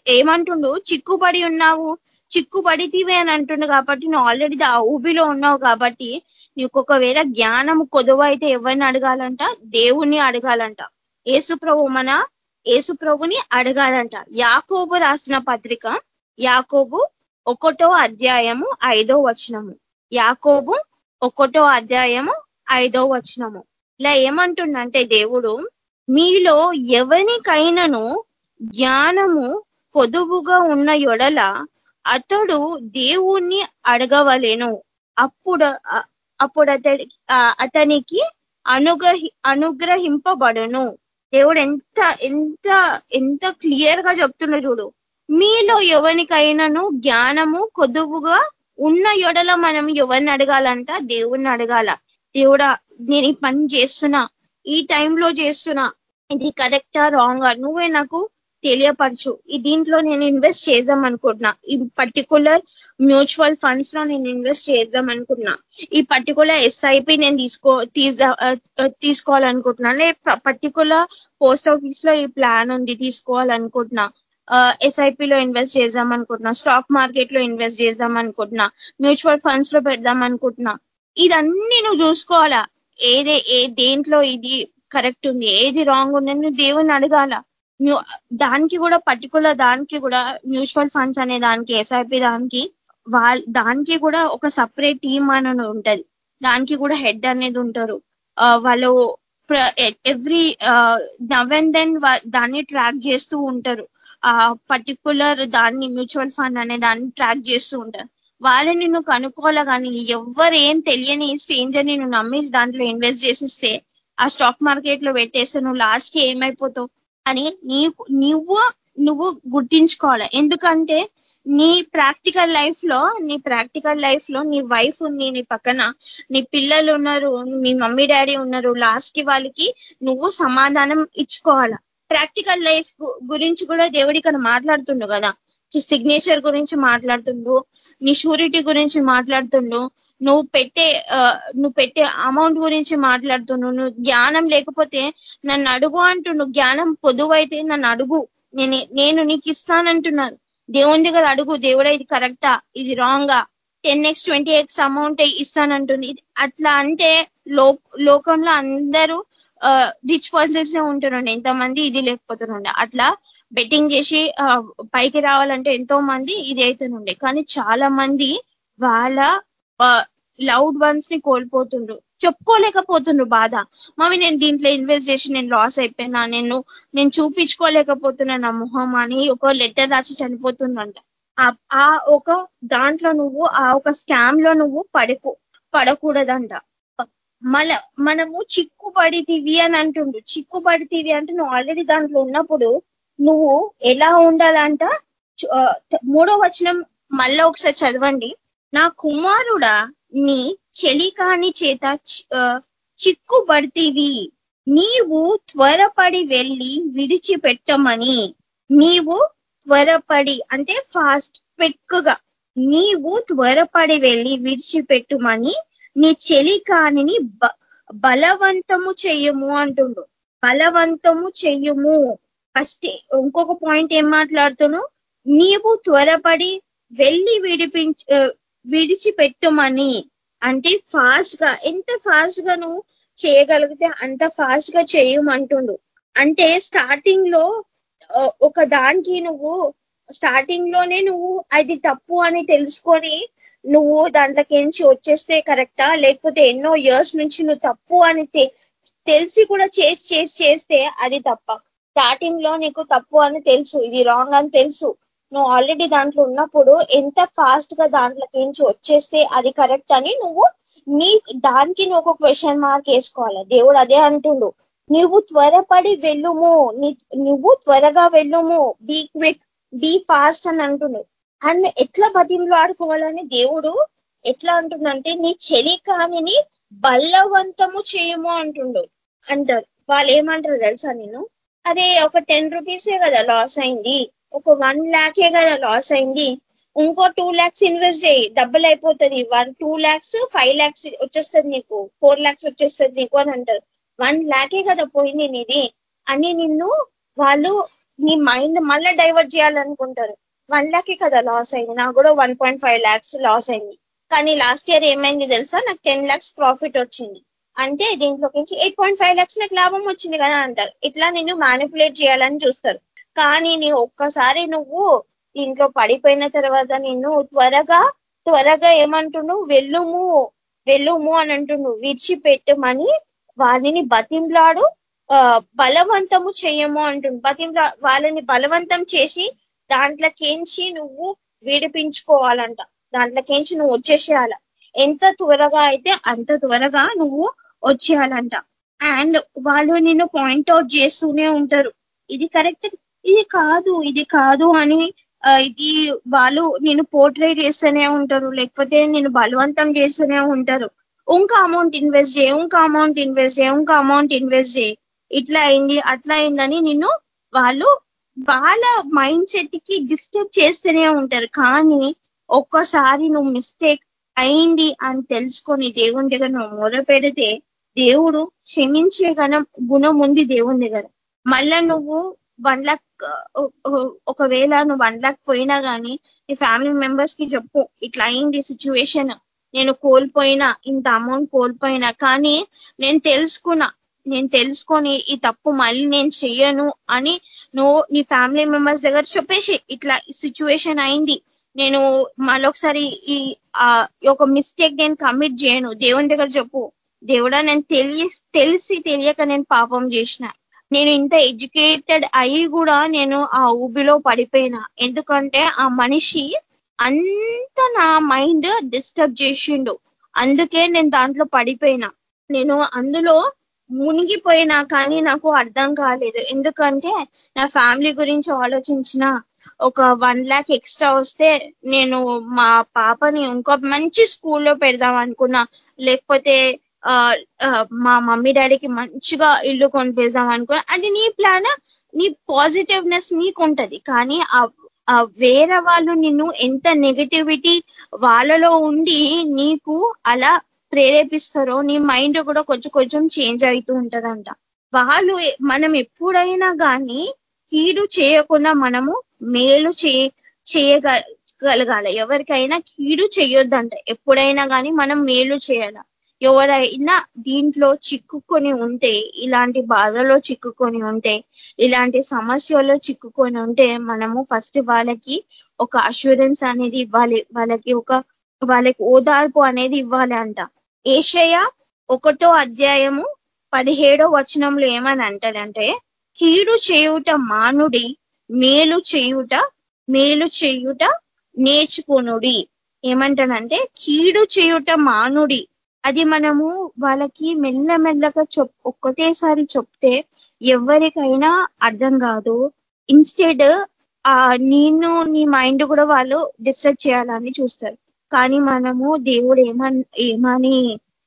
ఏమంటుండు? చిక్కుబడి ఉన్నావు. చిక్కుబడితివే అని అంటుండు కాబట్టి నువ్వు ఆల్రెడీ ఆ ఊబిలో ఉన్నావు కాబట్టి నీకు ఒకవేళ జ్ఞానం కొదువ అయితే ఎవరిని అడగాలంట? దేవుణ్ణి అడగాలంట. ఏసుప్రభు మన ఏసుప్రభుని అడగాలంట. యాకోబు రాసిన పత్రిక యాకోబు ఒకటో అధ్యాయము ఐదో వచనము. యాకోబు ఒకటో అధ్యాయము ఐదో వచనము. ఇలా ఏమంటుండంటే దేవుడు మీలో ఎవరికైనాను జ్ఞానము పొదువుగా ఉన్న యొడల అతడు దేవుణ్ణి అడగవలేను. అప్పుడు అప్పుడు అతడి అతనికి అనుగ్రహి అనుగ్రహింపబడును. దేవుడు ఎంత ఎంత ఎంత క్లియర్గా చెప్తున్నా చూడు. మీలో ఎవరికైనాను జ్ఞానము కొదువుగా ఉన్న యొడల మనం ఎవరిని అడగాలంట? దేవుణ్ణి అడగాల. దేవుడా నేను ఈ పని చేస్తున్నా. ఈ టైంలో చేస్తున్నా. ఇది కరెక్టా రాంగా? నువ్వే నాకు తెలియపరచు. ఈ దీంట్లో నేను ఇన్వెస్ట్ చేద్దాం అనుకుంటున్నా ఈ పర్టికులర్ మ్యూచువల్ ఫండ్స్లో నేను ఇన్వెస్ట్ చేద్దాం అనుకుంటున్నా ఈ పర్టికులర్ ఎస్ఐపి నేను తీసుకో తీసుకోవాలనుకుంటున్నా లేదా పర్టికులర్ పోస్ట్ ఆఫీస్లో ఈ ప్లాన్ ఉంది తీసుకోవాలనుకుంటున్నా. ఎస్ఐపి లో ఇన్వెస్ట్ చేద్దాం అనుకుంటున్నా స్టాక్ మార్కెట్లో ఇన్వెస్ట్ చేద్దాం అనుకుంటున్నా మ్యూచువల్ ఫండ్స్లో పెడదాం అనుకుంటున్నా ఇదన్నీ నువ్వు చూసుకోవాలా? ఏదే ఏ దేంట్లో ఇది కరెక్ట్ ఉంది? ఏది రాంగ్ ఉంది? నువ్వు దేవుని అడగాల? దానికి కూడా పర్టికులర్ దానికి కూడా మ్యూచువల్ ఫండ్స్ అనే దానికి ఎస్ఐపి దానికి వాళ్ళ దానికి కూడా ఒక సపరేట్ టీమ్ అని ఉంటది. దానికి కూడా హెడ్ అనేది ఉంటారు. వాళ్ళు ఎవ్రీ నవ్ అండ్ దెన్ దాన్ని ట్రాక్ చేస్తూ ఉంటారు. ఆ పర్టికులర్ దాన్ని మ్యూచువల్ ఫండ్ అనే దాన్ని ట్రాక్ చేస్తూ ఉంటారు. వాళ్ళని నువ్వు కనుక్కోవాలి కానీ ఎవరు ఏం తెలియని స్ట్రేంజర్ని నువ్వు నమ్మేసి దాంట్లో ఇన్వెస్ట్ చేసిస్తే ఆ స్టాక్ మార్కెట్లో పెట్టేస్తే నువ్వు లాస్ట్కి ఏమైపోతావు? అని నీకు నువ్వు నువ్వు గుర్తించుకోవాలి. ఎందుకంటే నీ ప్రాక్టికల్ లైఫ్లో నీ ప్రాక్టికల్ లైఫ్లో నీ వైఫ్ ఉంది నీ పక్కన. నీ పిల్లలు ఉన్నారు మీ మమ్మీ డాడీ ఉన్నారు. లాస్ట్కి వాళ్ళకి నువ్వు సమాధానం ఇచ్చుకోవాలా. ప్రాక్టికల్ లైఫ్ గురించి కూడా దేవుడి ఇక్కడ మాట్లాడుతుండు కదా. సిగ్నేచర్ గురించి మాట్లాడుతుండు నీ షూరిటీ గురించి మాట్లాడుతుండు నువ్వు పెట్టే నువ్వు పెట్టే అమౌంట్ గురించి మాట్లాడుతున్నావు. నువ్వు జ్ఞానం లేకపోతే నన్ను అడుగు అంటుండు జ్ఞానం పొదువైతే నన్ను అడుగు. నేను నేను నీకు ఇస్తానంటున్నాను. దేవుని దగ్గర అడుగు. దేవుడా ఇది కరెక్టా ఇది రాంగా ten x twenty x amount ఇస్తానంటుంది. అట్లా అంటే లో లోకంలో అందరూ రిచ్ పర్సన్స్ ఉంటున్నాండి ఎంతమంది ఇది లేకపోతున్నాండి అట్లా బెట్టింగ్ చేసి పైకి రావాలంటే ఎంతో మంది ఇది అవుతుండే కానీ చాలా మంది వాళ్ళ లౌడ్ వన్స్ని కోల్పోతుండ్రు. చెప్పుకోలేకపోతుండ్రు బాధ. మమ్మీ నేను దీంట్లో ఇన్వెస్ట్ చేసి నేను లాస్ అయిపోయినా నేను నేను చూపించుకోలేకపోతున్నా నా మొహం అని ఒక లెటర్ రాసి చనిపోతుందంట. ఆ ఒక దాంట్లో నువ్వు ఆ ఒక స్కామ్లో నువ్వు పడిపో పడకూడదంట. మన మనము చిక్కుపడితివి అని అంటుండు చిక్కుపడితివి అంటే నువ్వు ఆల్రెడీ దాంట్లో ఉన్నప్పుడు నువ్వు ఎలా ఉండాలంట? మూడో వచనం మళ్ళా ఒకసారి చదవండి. నా కుమారుడా నీ చెలికాని చేత చిక్కుబడితివి. నీవు త్వరపడి వెళ్ళి విడిచిపెట్టమని. నీవు త్వరపడి అంటే ఫాస్ట్ క్విక్గా. నీవు త్వరపడి వెళ్ళి విడిచిపెట్టుమని నీ చెలికాని బలవంతము చెయ్యము అంటుండు. బలవంతము చెయ్యము ఫస్ట్ ఇంకొక పాయింట్ ఏం మాట్లాడుతున్నావు నీవు త్వరపడి వెళ్ళి విడిపించ విడిచిపెట్టమని. అంటే ఫాస్ట్గా ఎంత ఫాస్ట్గా నువ్వు చేయగలిగితే అంత ఫాస్ట్గా చేయమంటుండు. అంటే స్టార్టింగ్లో ఒక దానికి నువ్వు స్టార్టింగ్లోనే నువ్వు అది తప్పు అని తెలుసుకొని నువ్వు దాంట్లోకించి వచ్చేస్తే కరెక్టా లేకపోతే ఎన్నో ఇయర్స్ నుంచి నువ్వు తప్పు అని తెలిసి కూడా చేసి చేసి చేస్తే అది తప్ప. స్టార్టింగ్లో నీకు తప్పు అని తెలుసు. ఇది రాంగ్ అని తెలుసు. నువ్వు ఆల్రెడీ దాంట్లో ఉన్నప్పుడు ఎంత ఫాస్ట్గా దాంట్లోకించి వచ్చేస్తే అది కరెక్ట్ అని నువ్వు నీ దానికి నువ్వు ఒక క్వశ్చన్ మార్క్ వేసుకోవాలి. దేవుడు అదే అంటుండు. నువ్వు త్వరపడి వెళ్ళుము. నువ్వు త్వరగా వెళ్ళుము. బీ క్విక్ బీ ఫాస్ట్ అని అంటుండు. అండ్ ఎట్లా బతిమలు ఆడుకోవాలని దేవుడు ఎట్లా అంటుండంటే నీ చెలి కానిని బలవంతము చేయము అంటుండు. అంటారు. వాళ్ళు ఏమంటారు తెలుసా నేను? అరే ఒక టెన్ రూపీసే కదా లాస్ అయింది. ఒక వన్ ల్యాకే కదా లాస్ అయింది. ఇంకో టూ ల్యాక్స్ ఇన్వెస్ట్ చేయి. డబ్బులు అయిపోతుంది. One two lakhs five lakhs వచ్చేస్తుంది నీకు. ఫోర్ ల్యాక్స్ వచ్చేస్తుంది నీకు అని అంటారు. వన్ ల్యాకే కదా పోయింది నీది. అని నిన్ను వాళ్ళు నీ మైండ్ మళ్ళీ డైవర్ట్ చేయాలనుకుంటారు. వన్ ల్యాకే కదా లాస్ అయింది. నాకు కూడా one point five lakhs loss అయింది. కానీ లాస్ట్ ఇయర్ ఏమైంది తెలుసా? నాకు టెన్ ల్యాక్స్ ప్రాఫిట్ వచ్చింది. అంటే దీంట్లోకి నుంచి ఎయిట్ పాయింట్ ఫైవ్ ల్యాక్స్ నాకు లాభం వచ్చింది కదా అంటారు. ఇట్లా నిన్ను మ్యానిపులేట్ చేయాలని చూస్తారు. కానీ నీ ఒక్కసారి నువ్వు దీంట్లో పడిపోయిన తర్వాత నిన్ను త్వరగా త్వరగా ఏమంటున్నావు? వెళ్ళుము వెళ్ళుము అని అంటున్నావు. విడిచిపెట్టమని వారిని బతింలాడు బలవంతము చేయము అంటుండు బతింలా వాళ్ళని బలవంతం చేసి దాంట్లోకేంచి నువ్వు విడిపించుకోవాలంట. దాంట్లోకేంచి నువ్వు వచ్చేసేయాల. ఎంత త్వరగా అయితే అంత త్వరగా నువ్వు వచ్చేయాలంట. అండ్ వాళ్ళు నిన్ను పాయింట్అవుట్ చేస్తూనే ఉంటారు. ఇది కరెక్ట్ ఇది కాదు ఇది కాదు అని ఇది వాళ్ళు నేను పోర్ట్రే చేస్తూనే ఉంటారు. లేకపోతే నేను బలవంతం చేస్తూనే ఉంటారు. ఇంకా అమౌంట్ ఇన్వెస్ట్ చేయి ఇంకా అమౌంట్ ఇన్వెస్ట్ చేయి ఇంకా అమౌంట్ ఇన్వెస్ట్ చేయి. ఇట్లా అయింది అట్లా అయిందని నిన్ను వాళ్ళు వాళ్ళ మైండ్ సెట్కి డిస్టర్బ్ చేస్తూనే ఉంటారు. కానీ ఒక్కసారి నువ్వు మిస్టేక్ అయింది అని తెలుసుకొని దేవుని దగ్గర నువ్వు మొదలు పెడితే దేవుడు క్షమించే గణం గుణం ఉంది దేవుని దగ్గర. మళ్ళా నువ్వు వన్ లాక్ ఒకవేళ నువ్వు వన్ లాక్ పోయినా కానీ నీ ఫ్యామిలీ మెంబర్స్కి చెప్పు ఇట్లా అయింది సిచ్యువేషన్. నేను కోల్పోయినా ఇంత అమౌంట్ కోల్పోయినా కానీ నేను తెలుసుకున్నా నేను తెలుసుకొని ఈ తప్పు మళ్ళీ నేను చెయ్యను అని నువ్వు నీ ఫ్యామిలీ మెంబర్స్ దగ్గర చెప్పేసి ఇట్లా సిచ్యువేషన్ అయింది. నేను మళ్ళొకసారి ఈ ఒక మిస్టేక్ నేను కమిట్ చేయను. దేవుని దగ్గర చెప్పు. దేవుడా నేను తెలియ తెలిసి తెలియక నేను పాపం చేసిన. నేను ఇంత ఎడ్యుకేటెడ్ అయి కూడా నేను ఆ ఊబిలో పడిపోయినా. ఎందుకంటే ఆ మనిషి అంత నా మైండ్ డిస్టర్బ్ చేసిండు. అందుకే నేను దాంట్లో పడిపోయినా. నేను అందులో మునిగిపోయినా కానీ నాకు అర్థం కాలేదు. ఎందుకంటే నా ఫ్యామిలీ గురించి ఆలోచించిన ఒక వన్ ల్యాక్ ఎక్స్ట్రా వస్తే నేను మా పాపని ఇంకో మంచి స్కూల్లో పెడదాం అనుకున్నా. లేకపోతే మా మమ్మీ డాడీకి మంచిగా ఇల్లు కొనిపేద్దాం అనుకున్నా. అది నీ ప్లాన్ నీ పాజిటివ్నెస్ నీకు ఉంటది కానీ ఆ వేరే వాళ్ళు నిన్ను ఎంత నెగటివిటీ వాళ్ళలో ఉండి నీకు అలా ప్రేరేపిస్తారో నీ మైండ్ కూడా కొంచెం కొంచెం చేంజ్ అవుతూ ఉంటదంట. వాళ్ళు మనం ఎప్పుడైనా కానీ కీడు చేయకుండా మనము మేలు చే చేయగ ఎవరికైనా కీడు చేయొద్దంట. ఎప్పుడైనా కానీ మనం మేలు చేయాల? ఎవరైనా దీంట్లో చిక్కుకొని ఉంటే ఇలాంటి బాధలో చిక్కుకొని ఉంటే ఇలాంటి సమస్యల్లో చిక్కుకొని ఉంటే మనము ఫస్ట్ వాళ్ళకి ఒక అష్యూరెన్స్ అనేది ఇవ్వాలి. వాళ్ళకి ఒక వాళ్ళకి ఓదార్పు అనేది ఇవ్వాలి అంట. ఏషయ ఒకటో అధ్యాయము పదిహేడో వచనంలో ఏమని అంటాడంటే కీడు చేయుట మానుడి మేలు చేయుట మేలు చేయుట నేర్చుకొనుడి. ఏమంటాడంటే కీడు చేయుట మానుడి. అది మనము వాళ్ళకి మెల్లమెల్లగా చెప్ ఒక్కటేసారి చెప్తే ఎవరికైనా అర్థం కాదు. ఇన్స్టెడ్ ఆ నేను నీ మైండ్ కూడా వాళ్ళు డిస్టర్బ్ చేయాలని చూస్తారు. కానీ మనము దేవుడు ఏమన్ ఏమని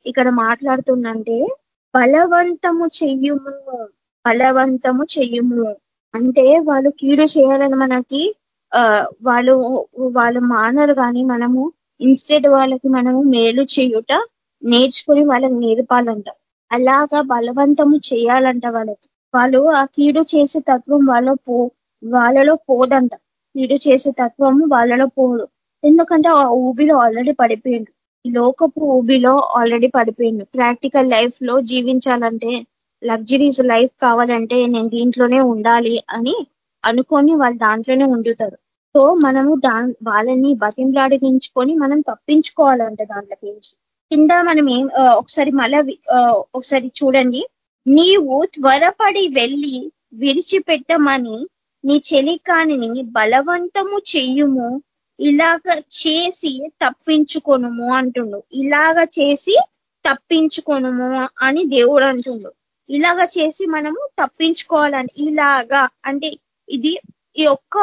ఇక్కడ మాట్లాడుతుందంటే బలవంతము చెయ్యుము బలవంతము చెయ్యుము అంటే వాళ్ళు కీడు చేయాలని మనకి వాళ్ళు వాళ్ళు మానరు కానీ మనము ఇన్స్టెడ్ వాళ్ళకి మనము మేలు చేయుట నేర్చుకుని వాళ్ళకి నేర్పాలంట. అలాగా బలవంతము చేయాలంట వాళ్ళకి. వాళ్ళు ఆ కీడు చేసే తత్వం వాళ్ళ పో వాళ్ళలో పోదంట. కీడు చేసే తత్వము వాళ్ళలో పోదు. ఎందుకంటే ఆ ఊబిలో ఆల్రెడీ పడిపోయిండు. ఈ లోకపు ఊబిలో ఆల్రెడీ పడిపోయిండు. ప్రాక్టికల్ లైఫ్లో జీవించాలంటే లగ్జరీస్ లైఫ్ కావాలంటే నేను దీంట్లోనే ఉండాలి అని అనుకొని వాళ్ళు దాంట్లోనే ఉండుతారు. సో మనము దా వాళ్ళని బతింలాడించుకొని మనం తప్పించుకోవాలంట దాంట్లోకి కింద మనం ఏం ఒకసారి మళ్ళా ఒకసారి చూడండి. నీవు త్వరపడి వెళ్ళి విడిచిపెట్టమని నీ చెలికానిని బలవంతము చెయ్యుము ఇలాగ చేసి తప్పించుకొనుము అంటుండు. ఇలాగ చేసి తప్పించుకొనుము అని దేవుడు అంటుండు. ఇలాగ చేసి మనము తప్పించుకోవాలని ఇలాగా అంటే ఇది ఈ ఒక్క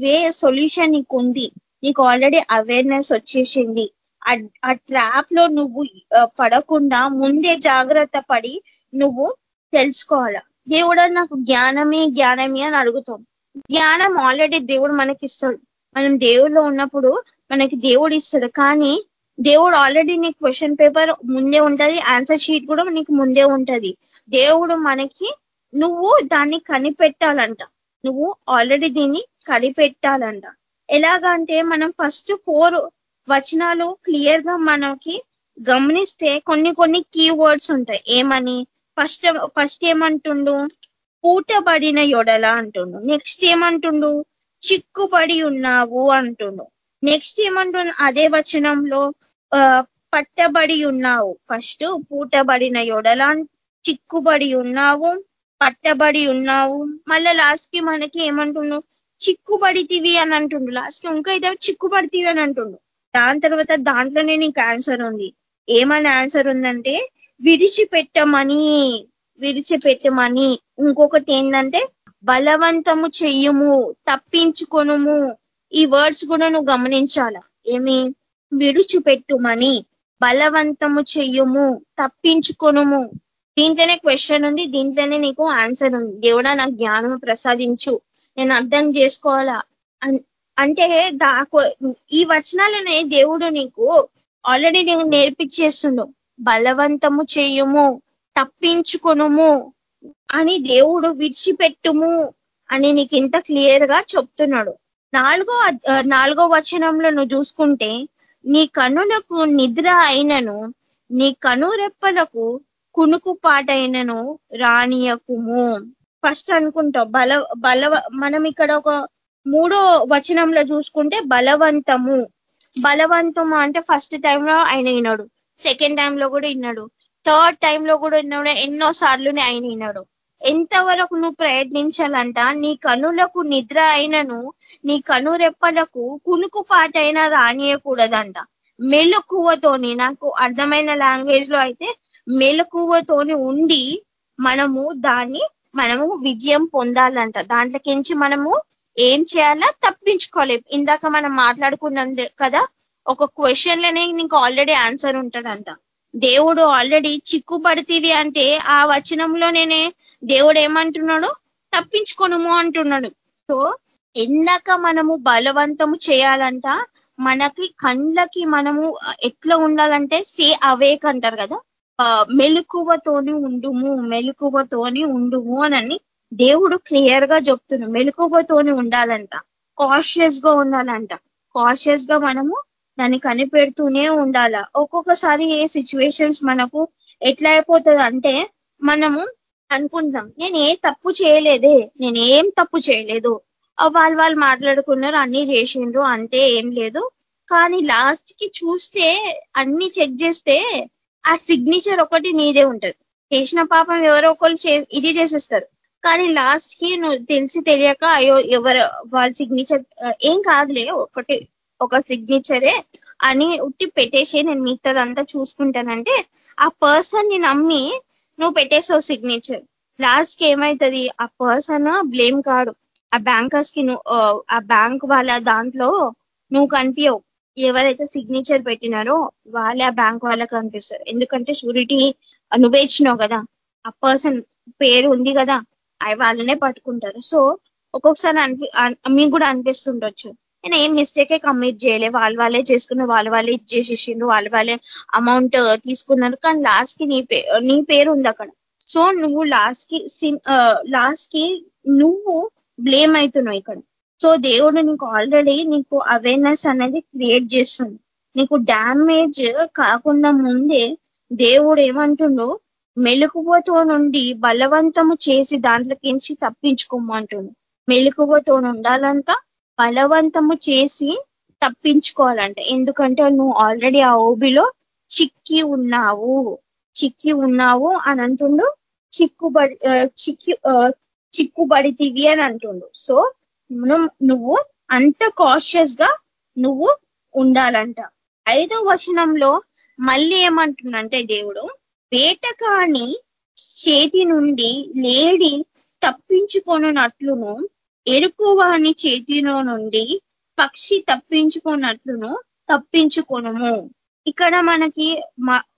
వే సొల్యూషన్ నీకు ఉంది నీకు ఆల్రెడీ అవేర్నెస్ వచ్చేసింది. ఆ ట్రాప్లో నువ్వు పడకుండా ముందే జాగ్రత్త పడి నువ్వు తెలుసుకోవాలా? దేవుడు నాకు జ్ఞానమే జ్ఞానమే అని అడుగుతాం. జ్ఞానం ఆల్రెడీ దేవుడు మనకి ఇస్తాడు మనం దేవుడిలో ఉన్నప్పుడు మనకి దేవుడు ఇస్తాడు. కానీ దేవుడు ఆల్రెడీ నీ క్వశ్చన్ పేపర్ ముందే ఉంటది ఆన్సర్ షీట్ కూడా నీకు ముందే ఉంటది. దేవుడు మనకి నువ్వు దాన్ని కనిపెట్టాలంట. నువ్వు ఆల్రెడీ దీన్ని కనిపెట్టాలంట. ఎలాగంటే మనం ఫస్ట్ ఫోర్ వచనాలు క్లియర్గా మనకి గమనిస్తే కొన్ని కొన్ని కీవర్డ్స్ ఉంటాయి. ఏమని? ఫస్ట్ ఫస్ట్ ఏమంటుండు? పూటబడిన యొడల అంటుండు. నెక్స్ట్ ఏమంటుండు? చిక్కుబడి ఉన్నావు అంటుండు. నెక్స్ట్ ఏమంటుండు? అదే వచనంలో పట్టబడి ఉన్నావు. ఫస్ట్ పూటబడిన యొడల చిక్కుబడి ఉన్నావు పట్టబడి ఉన్నావు. మళ్ళా లాస్ట్కి మనకి ఏమంటుండు? చిక్కుబడితివి అని అంటుండు. లాస్ట్కి ఇంకా ఇదే చిక్కుబడితివి అని అంటుండు. దాని తర్వాత దాంట్లోనే నీకు ఆన్సర్ ఉంది. ఏమని ఆన్సర్ ఉందంటే విడిచిపెట్టమని విడిచిపెట్టమని. ఇంకొకటి ఏంటంటే బలవంతము చెయ్యము తప్పించుకొనుము. ఈ వర్డ్స్ కూడా నువ్వు గమనించాల? ఏమి? విడిచిపెట్టుమని. బలవంతము చెయ్యము తప్పించుకొనుము. దీంట్లోనే క్వశ్చన్ ఉంది దీంట్లోనే నీకు ఆన్సర్ ఉంది. దేవుడా నాకు జ్ఞానం ప్రసాదించు. నేను అర్థం చేసుకోవాలా? అంటే దా ఈ వచనాలనే దేవుడు నీకు ఆల్రెడీ నేను నేర్పించేస్తుండు. బలవంతము చేయము తప్పించుకునుము అని దేవుడు విడిచిపెట్టుము అని నీకు ఇంత క్లియర్గా చెప్తున్నాడు. నాలుగో నాలుగో వచనంలో నువ్వు చూసుకుంటే నీ కనులకు నిద్ర అయినను నీ కనురెప్పలకు కునుకు పాటైనను రానియకుము. ఫస్ట్ అనుకుంటావు బల బల మనం ఇక్కడ ఒక మూడో వచనంలో చూసుకుంటే బలవంతము. బలవంతము అంటే ఫస్ట్ టైంలో ఆయన విన్నాడు. సెకండ్ టైంలో కూడా విన్నాడు. థర్డ్ టైంలో కూడా విన్నాడు. ఎన్నో సార్లునే ఆయన విన్నాడు. ఎంతవరకు నువ్వు ప్రయత్నించాలంట నీ కనులకు నిద్ర అయినను నీ కనురెప్పలకు కునుకు పాటైనా రానియకూడదంట. మెలుకువతోని నాకు అర్థమైన లాంగ్వేజ్లో అయితే మెలకువతోని ఉండి మనము దాన్ని మనము విజయం పొందాలంట. దాంట్లోకించి మనము ఏం చేయాలా తప్పించుకోలేం. ఇందాక మనం మాట్లాడుకున్నాం కదా? ఒక క్వశ్చన్లోనే నీకు ఆల్రెడీ ఆన్సర్ ఉంటదంట. దేవుడు ఆల్రెడీ చిక్కుపడితేవి అంటే ఆ వచనంలో నేనే దేవుడు ఏమంటున్నాడు? తప్పించుకోనుము అంటున్నాడు. సో ఎందాక మనము బలవంతము చేయాలంట మనకి కండ్లకి మనము ఎట్లా ఉండాలంటే స్టే అవేక్ అంటారు కదా? మెలకువతోని ఉండుము మెలకువతోని ఉండుము అని దేవుడు క్లియర్గా చెప్తున్నాడు. మెలకువతోని ఉండాలంట. కాషియస్గా ఉండాలంట. కాషియస్గా మనము దాన్ని కనిపెడుతూనే ఉండాల. ఒక్కొక్కసారి ఏ సిచ్యువేషన్స్ మనకు ఎట్లా అయిపోతుంది అంటే మనము అనుకుంటాం నేను ఏ తప్పు చేయలేదే. నేను ఏం తప్పు చేయలేదు. వాళ్ళు వాళ్ళు మాట్లాడుకున్నారు అన్ని చేసిండ్రు అంతే ఏం లేదు. కానీ లాస్ట్కి చూస్తే అన్ని చెక్ చేస్తే ఆ సిగ్నేచర్ ఒకటి నీదే ఉంటది. చేసిన పాపం ఎవరో ఒకరు ఇది చేసేస్తారు. కానీ లాస్ట్కి నువ్వు తెలిసి తెలియక అయ్యో ఎవరు వాళ్ళ సిగ్నేచర్ ఏం కాదులే ఒకటి ఒక సిగ్నేచరే అని ఉట్టి పెట్టేసి నేను మిగతాదంతా చూసుకుంటానంటే ఆ పర్సన్ని నమ్మి నువ్వు పెట్టేసావు సిగ్నేచర్ లాస్ట్కి ఏమవుతుంది ఆ పర్సన్ బ్లేమ్ కాడు ఆ బ్యాంకర్స్కి నువ్వు ఆ బ్యాంక్ వాళ్ళ దాంట్లో నువ్వు కనిపించవు ఎవరైతే సిగ్నేచర్ పెట్టినారో వాళ్ళే ఆ బ్యాంక్ వాళ్ళకి కనిపిస్తారు. ఎందుకంటే షూరిటీ నువ్వే ఇచ్చినావు కదా. ఆ పర్సన్ పేరు ఉంది కదా. వాళ్ళనే పట్టుకుంటారు. సో ఒక్కొక్కసారి అనిపి మీకు కూడా అనిపిస్తుండొచ్చు. నేను ఏం మిస్టేకే కమిట్ చేయలే. వాళ్ళు వాళ్ళే చేసుకున్న వాళ్ళు వాళ్ళే ఇచ్చేసేసిండ్రు వాళ్ళు వాళ్ళే అమౌంట్ uh, తీసుకున్నారు. కానీ లాస్ట్కి నీ పే uh, నీ పేరు ఉంది అక్కడ. సో నువ్వు లాస్ట్కి లాస్ట్ uh, కి నువ్వు బ్లేమ్ అవుతున్నావు ఇక్కడ. సో దేవుడు నీకు ఆల్రెడీ నీకు అవేర్నెస్ అనేది క్రియేట్ చేస్తుంది. నీకు డ్యామేజ్ కాకుండా ముందే దేవుడు ఏమంటుండో మెలుకువతో నుండి బలవంతము చేసి దాంట్లోకించి తప్పించుకోమంటుండు మెలుకువతో ఉండాలంట బలవంతము చేసి తప్పించుకోవాలంట. ఎందుకంటే నువ్వు ఆల్రెడీ ఆ ఓబిలో చిక్కి ఉన్నావు. చిక్కి ఉన్నావు అని అంటుండు. చిక్కుబడి చిక్కి చిక్కుబడితివి అని అంటుండు. సో నువ్వు అంత కాషియస్గా నువ్వు ఉండాలంట. ఐదో వచనంలో మళ్ళీ ఏమంటుండంటే దేవుడు వేటకాని చేతి నుండి లేడి తప్పించుకొనున్నట్లును ఎరుకువాని చేతిలో నుండి పక్షి తప్పించుకున్నట్లును తప్పించుకొనుము. ఇక్కడ మనకి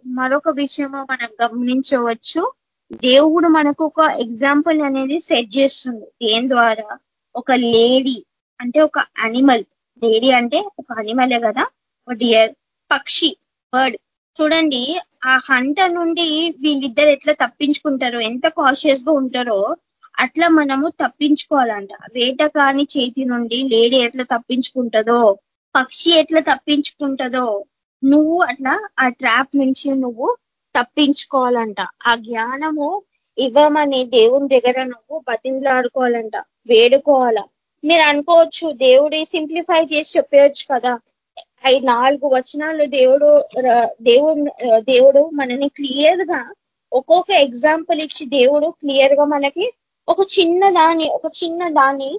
మరొక విషయము మనం గమనించవచ్చు. దేవుడు మనకు ఒక ఎగ్జాంపుల్ అనేది సెట్ చేస్తుంది. దేని ద్వారా? ఒక లేడీ అంటే ఒక అనిమల్. లేడీ అంటే ఒక అనిమలే కదా? ఒక డియర్. పక్షి బర్డ్. చూడండి ఆ హంట నుండి వీళ్ళిద్దరు ఎట్లా తప్పించుకుంటారో ఎంత కాషియస్గా ఉంటారో అట్లా మనము తప్పించుకోవాలంట. వేట కాని చేతి నుండి లేడీ ఎట్లా తప్పించుకుంటుందో పక్షి ఎట్లా తప్పించుకుంటుందో నువ్వు అట్లా ఆ ట్రాప్ నుంచి నువ్వు తప్పించుకోవాలంట. ఆ జ్ఞానము ఇవ్వమని దేవుని దగ్గర నువ్వు బతింలాడుకోవాలంట వేడుకోవాలా. మీరు అనుకోవచ్చు దేవుడి సింప్లిఫై చేసి చెప్పేయచ్చు కదా. ఐదు నాలుగు వచనాలు దేవుడు దేవుడు దేవుడు మనని క్లియర్గా ఒక్కొక్క ఎగ్జాంపుల్ ఇచ్చి దేవుడు క్లియర్గా మనకి ఒక చిన్న దాని ఒక చిన్న దాని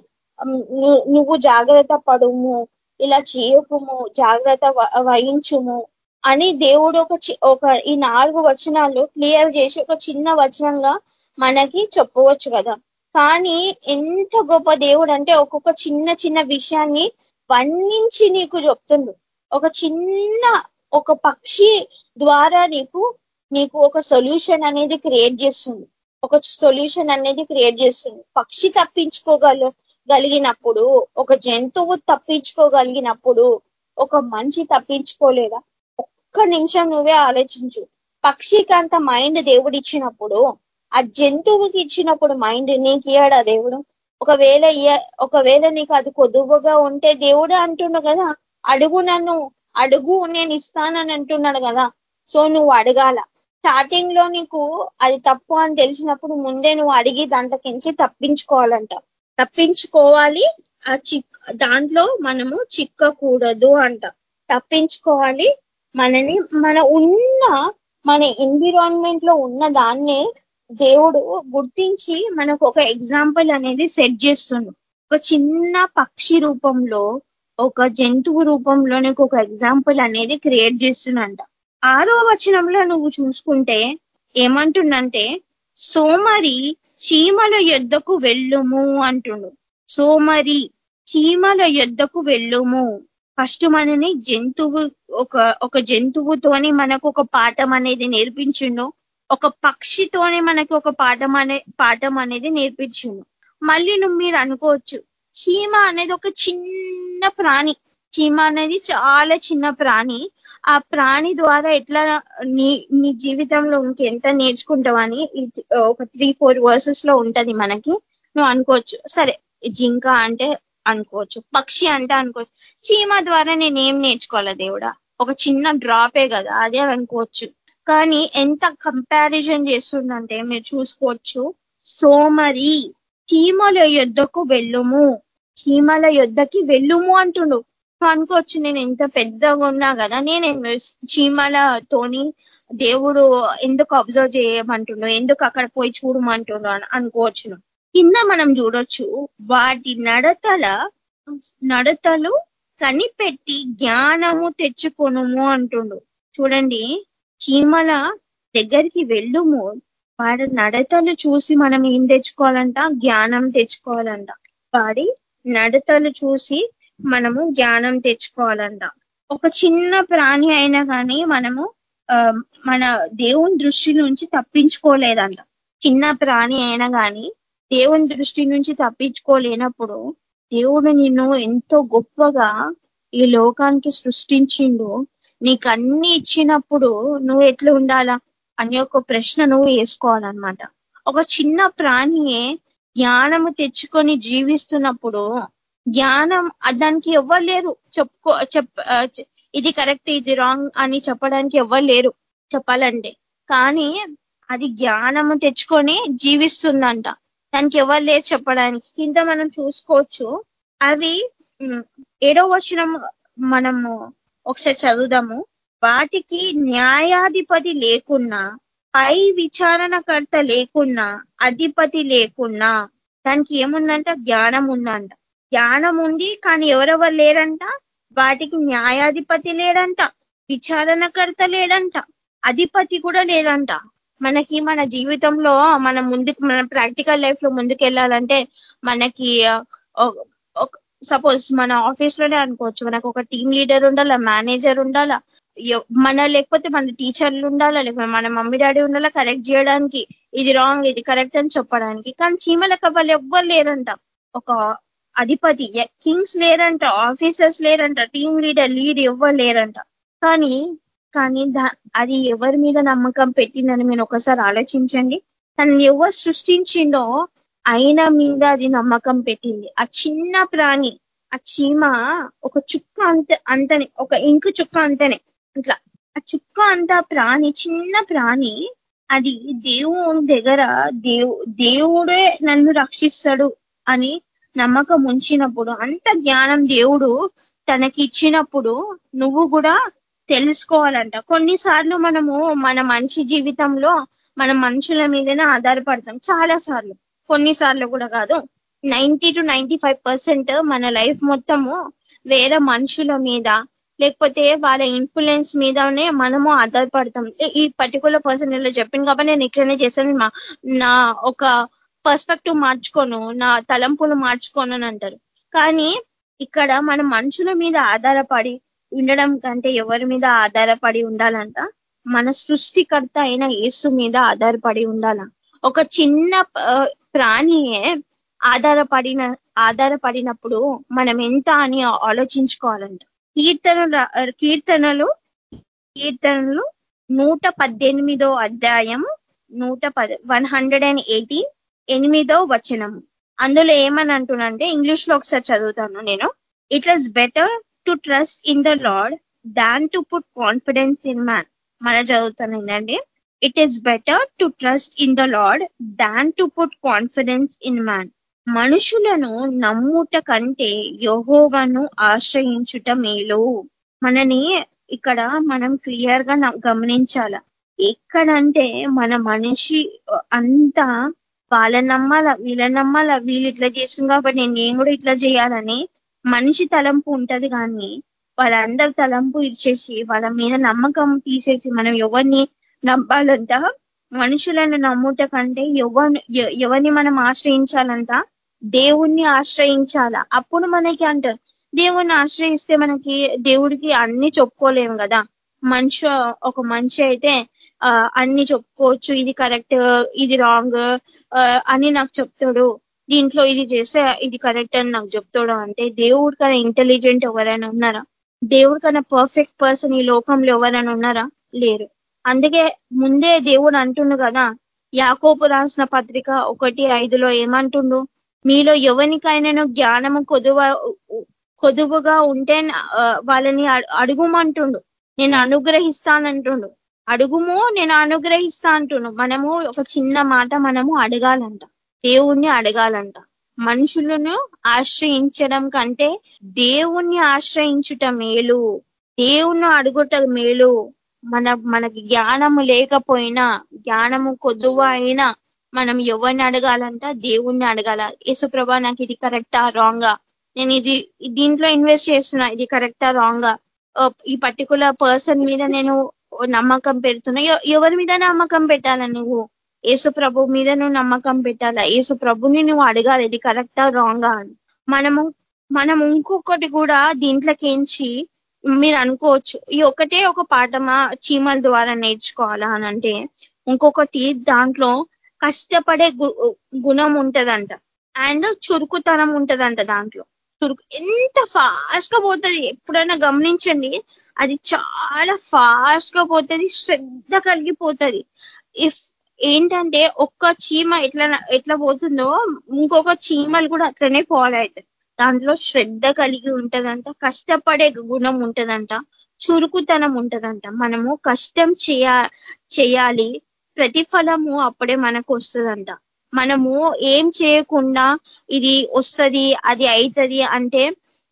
నువ్వు జాగ్రత్త పడుము ఇలా చేయకుము జాగ్రత్త వహించుము అని దేవుడు ఒక ఒక ఈ నాలుగు వచనాలు క్లియర్ చేసి ఒక చిన్న వచనంగా మనకి చెప్పవచ్చు కదా. కానీ ఎంత గొప్ప దేవుడు అంటే ఒక్కొక్క చిన్న చిన్న విషయాన్ని వర్ణించి నీకు చెప్తుండు. ఒక చిన్న ఒక పక్షి ద్వారా నీకు నీకు ఒక సొల్యూషన్ అనేది క్రియేట్ చేస్తుంది. ఒక సొల్యూషన్ అనేది క్రియేట్ చేస్తుంది. పక్షి తప్పించుకోగల గలిగినప్పుడు ఒక జంతువు తప్పించుకోగలిగినప్పుడు ఒక మనిషి తప్పించుకోలేదా? ఒక్క నిమిషం నువ్వే ఆలోచించు. పక్షికి అంత మైండ్ దేవుడు ఇచ్చినప్పుడు ఆ జంతువుకి ఇచ్చినప్పుడు మైండ్ నీకు ఇయ్యాడా దేవుడు? ఒకవేళ ఒకవేళ నీకు అది కొదువుగా ఉంటే దేవుడు అంటుండు కదా అడుగు నన్ను అడుగు నేను ఇస్తానని అంటున్నాడు కదా. సో నువ్వు అడగాల. స్టార్టింగ్లో నీకు అది తప్పు అని తెలిసినప్పుడు ముందే నువ్వు అడిగి దాంట్లోకించి తప్పించుకోవాలంట. తప్పించుకోవాలి ఆ చిక్ దాంట్లో మనము చిక్కకూడదు అంట. తప్పించుకోవాలి మనని మన ఉన్న మన ఎన్విరాన్మెంట్లో ఉన్న దాన్నే దేవుడు గుర్తించి మనకు ఒక ఎగ్జాంపుల్ అనేది సెట్ చేస్తుండు. ఒక చిన్న పక్షి రూపంలో ఒక జంతువు రూపంలోనే ఒక ఎగ్జాంపుల్ అనేది క్రియేట్ చేస్తున్నంట ఆరో వచనంలో నువ్వు చూసుకుంటే ఏమంటుండంటే సోమరి చీమల యొద్దకు వెళ్ళుము అంటుండు. సోమరి చీమల యొద్దకు వెళ్ళుము. ఫస్ట్ మనని జంతువు ఒక ఒక జంతువుతోని మనకు ఒక పాఠం అనేది నేర్పించిండు. ఒక పక్షితోనే మనకు ఒక పాఠం అనే పాఠం అనేది నేర్పించిండు. మళ్ళీ నువ్వు మీరు అనుకోవచ్చు చీమ అనేది ఒక చిన్న ప్రాణి. చీమ అనేది చాలా చిన్న ప్రాణి. ఆ ప్రాణి ద్వారా ఎట్లా నీ నీ జీవితంలో ఇంకెంత నేర్చుకుంటావని ఒక త్రీ ఫోర్ వర్సెస్లో ఉంటది మనకి. నువ్వు అనుకోవచ్చు. సరే జింక అంటే అనుకోవచ్చు. పక్షి అంటే అనుకోవచ్చు. చీమ ద్వారా నేను ఏం నేర్చుకోవాలా దేవుడా? ఒక చిన్న డ్రాపే కదా అదే అనుకోవచ్చు. కానీ ఎంత కంపారిజన్ చేస్తుందంటే మీరు చూసుకోవచ్చు. సోమరి. చీమల యొద్దకు వెళ్ళుము. చీమల యొద్దకి వెళ్ళుము అంటుండు. అనుకోవచ్చు నేను ఎంత పెద్దగా ఉన్నా కదా నేను చీమలతోని దేవుడు ఎందుకు అబ్జర్వ్ చేయమంటుండో ఎందుకు అక్కడ పోయి చూడమంటుండో అని అనుకోవచ్చు కింద మనం చూడొచ్చు వాటి నడతల నడతలు కనిపెట్టి జ్ఞానము తెచ్చుకొనుము అంటుండు. చూడండి చీమల దగ్గరికి వెళ్ళుము వాడి నడతలు చూసి మనం ఏం తెచ్చుకోవాలంట? జ్ఞానం తెచ్చుకోవాలంట. వాడి నడతలు చూసి మనము జ్ఞానం తెచ్చుకోవాలంట. ఒక చిన్న ప్రాణి అయినా కానీ మనము మన దేవుని దృష్టి నుంచి తప్పించుకోలేదంట. చిన్న ప్రాణి అయినా కానీ దేవుని దృష్టి నుంచి తప్పించుకోలేనప్పుడు దేవుడు నిన్ను ఎంతో గొప్పగా ఈ లోకానికి సృష్టించిండు. నీకు అన్ని ఇచ్చినప్పుడు నువ్వు ఎట్లా ఉండాలా? అనే ఒక ప్రశ్న నువ్వు వేసుకోవాలన్నమాట. ఒక చిన్న ప్రాణియే జ్ఞానము తెచ్చుకొని జీవిస్తున్నప్పుడు జ్ఞానం దానికి ఎవ్వరు లేరు. చెప్పుకో చెప్ ఇది కరెక్ట్ ఇది రాంగ్ అని చెప్పడానికి ఎవ్వరు లేరు చెప్పాలంటే. కానీ అది జ్ఞానము తెచ్చుకొని జీవిస్తుందంట. దానికి ఎవరు లేరు చెప్పడానికి. కింద మనం చూసుకోవచ్చు. అవి ఏడో వచనం మనము ఒకసారి చదువుదాము. వాటికి న్యాయాధిపతి లేకున్నా పై విచారణకర్త లేకున్నా అధిపతి లేకున్నా దానికి ఏముందంట? జ్ఞానం ఉందంట. జ్ఞానం ఉంది కానీ ఎవరెవరు లేరంట? వాటికి న్యాయాధిపతి లేడంట విచారణకర్త లేడంట అధిపతి కూడా లేడంట. మనకి మన జీవితంలో మనం ముందుకు మన ప్రాక్టికల్ లైఫ్లో ముందుకు వెళ్ళాలంటే మనకి సపోజ్ మన ఆఫీస్లోనే అనుకోవచ్చు. మనకు ఒక టీం లీడర్ ఉండాలా మేనేజర్ ఉండాలా మన లేకపోతే మన టీచర్లు ఉండాలా? లేకపోతే మన మమ్మీ డాడీ ఉండాలా? కరెక్ట్ చేయడానికి ఇది రాంగ్ ఇది కరెక్ట్ అని చెప్పడానికి. కానీ చీమలకు వాళ్ళు ఎవ్వరు లేరంట. ఒక అధిపతి కింగ్స్ లేరంట ఆఫీసర్స్ లేరంట టీమ్ లీడర్ లీడ్ ఎవ్వరు లేరంట. కానీ కానీ అది ఎవరి మీద నమ్మకం పెట్టిందని మీరు ఒకసారి ఆలోచించండి. తను ఎవరు సృష్టించిండో ఆయన మీద అది నమ్మకం పెట్టింది. ఆ చిన్న ప్రాణి ఆ చీమ ఒక చుక్క అంత అంతనే ఒక ఇంకు చుక్క అంతనే. ఇట్లా. ఆ చుక్క అంత ప్రాణి చిన్న ప్రాణి అది దేవుని దగ్గర దేవు దేవుడే నన్ను రక్షిస్తాడు అని నమ్మకం ఉంచినప్పుడు అంత జ్ఞానం దేవుడు తనకి ఇచ్చినప్పుడు నువ్వు కూడా తెలుసుకోవాలంట. కొన్నిసార్లు మనము మన మనిషి జీవితంలో మన మనుషుల మీదనే ఆధారపడతాం. చాలా సార్లు. కొన్నిసార్లు కూడా కాదు. నైంటీ టు నైంటీ మన లైఫ్ మొత్తము వేరే మనుషుల మీద లేకపోతే వాళ్ళ ఇన్ఫ్లుయెన్స్ మీదనే మనము ఆధారపడతాం. ఈ పర్టికులర్ పర్సన్ ఇలా చెప్పింది కాబట్టి నేను ఇట్లనే చేశాను నా ఒక పర్స్పెక్టివ్ మార్చుకోను నా తలంపులు మార్చుకోను అని అంటారు. కానీ ఇక్కడ మన మనుషుల మీద ఆధారపడి ఉండడం కంటే ఎవరి మీద ఆధారపడి ఉండాలంట? మన సృష్టికర్త అయిన యేసు మీద ఆధారపడి ఉండాల. ఒక చిన్న ప్రాణియే ఆధారపడిన ఆధారపడినప్పుడు మనం ఎంత అని ఆలోచించుకోవాలంట? కీర్తనలు కీర్తనలు కీర్తనలు నూట పద్దెనిమిదో అధ్యాయం నూట పద వన్ హండ్రెడ్ అండ్ ఎయిటీ ఎనిమిదో వచనము. అందులో ఏమని అంటున్నంటే ఇంగ్లీష్లో ఒకసారి చదువుతాను నేను. It was better to trust in the Lord than to put confidence in man మన చదువుతాను ఏంటండి it is better to trust in the Lord than to put confidence in man మనుషులను నమ్ముట కంటే యహోవను ఆశ్రయించుట మేలు. మనని ఇక్కడ మనం క్లియర్గా గమనించాల. ఎక్కడంటే మన మనిషి అంతా వాళ్ళ నమ్మాల వీళ్ళ నమ్మాల వీళ్ళు ఇట్లా చేస్తుంది కాబట్టి నేను నేను కూడా ఇట్లా చేయాలని మనిషి తలంపు ఉంటది కానీ వాళ్ళందరి తలంపు ఇచ్చేసి వాళ్ళ మీద నమ్మకం తీసేసి మనం ఎవరిని నమ్మాలంట మనుషులను నమ్ముట కంటే ఎవరిని ఎవరిని మనం ఆశ్రయించాలంట దేవుణ్ణి ఆశ్రయించాల? అప్పుడు మనకి అంటారు దేవుణ్ణి ఆశ్రయిస్తే మనకి దేవుడికి అన్ని చెప్పుకోలేము కదా. మనిషి ఒక మనిషి అయితే అన్ని చెప్పుకోవచ్చు. ఇది కరెక్ట్ ఇది రాంగ్ అని నాకు చెప్తాడు. దీంట్లో ఇది చేస్తే ఇది కరెక్ట్ అని నాకు చెప్తాడు. అంటే దేవుడి కన్నా ఇంటెలిజెంట్ ఎవరైనా ఉన్నారా? దేవుడి కన్నా పర్ఫెక్ట్ పర్సన్ ఈ లోకంలో ఎవరైనా ఉన్నారా? లేరు. అందుకే ముందే దేవుడు అంటుండు కదా యాకోపు రాసిన పత్రిక ఒకటి ఐదులో ఏమంటుండు? మీలో ఎవరికైనా జ్ఞానము కొదువ కొదువుగా ఉంటే వాళ్ళని అడుగుమంటుండు. నేను అనుగ్రహిస్తానంటుండు. అడుగుము నేను అనుగ్రహిస్తా అంటుండు. మనము ఒక చిన్న మాట మనము అడగాలంట. దేవుణ్ణి అడగాలంట. మనుషులను ఆశ్రయించడం కంటే దేవుణ్ణి ఆశ్రయించుట మేలు. దేవుణ్ణి అడుగుట మేలు. మన మనకి జ్ఞానము లేకపోయినా జ్ఞానము కొద్దువ అయినా మనం ఎవరిని అడగాలంట? దేవుణ్ణి అడగాల. యేసుప్రభా నాకు ఇది కరెక్టా? రాంగా? నేను ఇది దీంట్లో ఇన్వెస్ట్ చేస్తున్నా. ఇది కరెక్టా? రాంగా? ఈ పర్టికులర్ పర్సన్ మీద నేను నమ్మకం పెడుతున్నా. ఎవరి మీద నమ్మకం పెట్టాల నువ్వు? యేసు ప్రభు మీద నువ్వు నమ్మకం పెట్టాలా? యేసు ప్రభుని నువ్వు అడగాలి. ఇది కరెక్టా? రాంగా? అని మనము మనం ఇంకొకటి కూడా దీంట్లోకించి మీరు అనుకోవచ్చు. ఈ ఒకటే ఒక పాఠమా చీమల ద్వారా నేర్చుకోవాలా అని అంటే ఇంకొకటి దాంట్లో కష్టపడే గుణం ఉంటదంట. అండ్ చురుకుతనం ఉంటదంట దాంట్లో. చురుకు ఎంత ఫాస్ట్గా పోతుంది ఎప్పుడైనా గమనించండి. అది చాలా ఫాస్ట్గా పోతుంది శ్రద్ధ కలిగిపోతుంది. ఇఫ్ ఏంటంటే ఒక్క చీమ ఎట్లా ఎట్లా పోతుందో ఇంకొక చీమలు కూడా అట్లనే ఫాలో అవుతాయి. దాంట్లో శ్రద్ధ కలిగి ఉంటదంట కష్టపడే గుణం ఉంటదంట చురుకుతనం ఉంటదంట. మనము కష్టం చేయ చేయాలి ప్రతిఫలము అప్పుడే మనకు వస్తుందంట. మనము ఏం చేయకుండా ఇది వస్తుంది అది అవుతుంది అంటే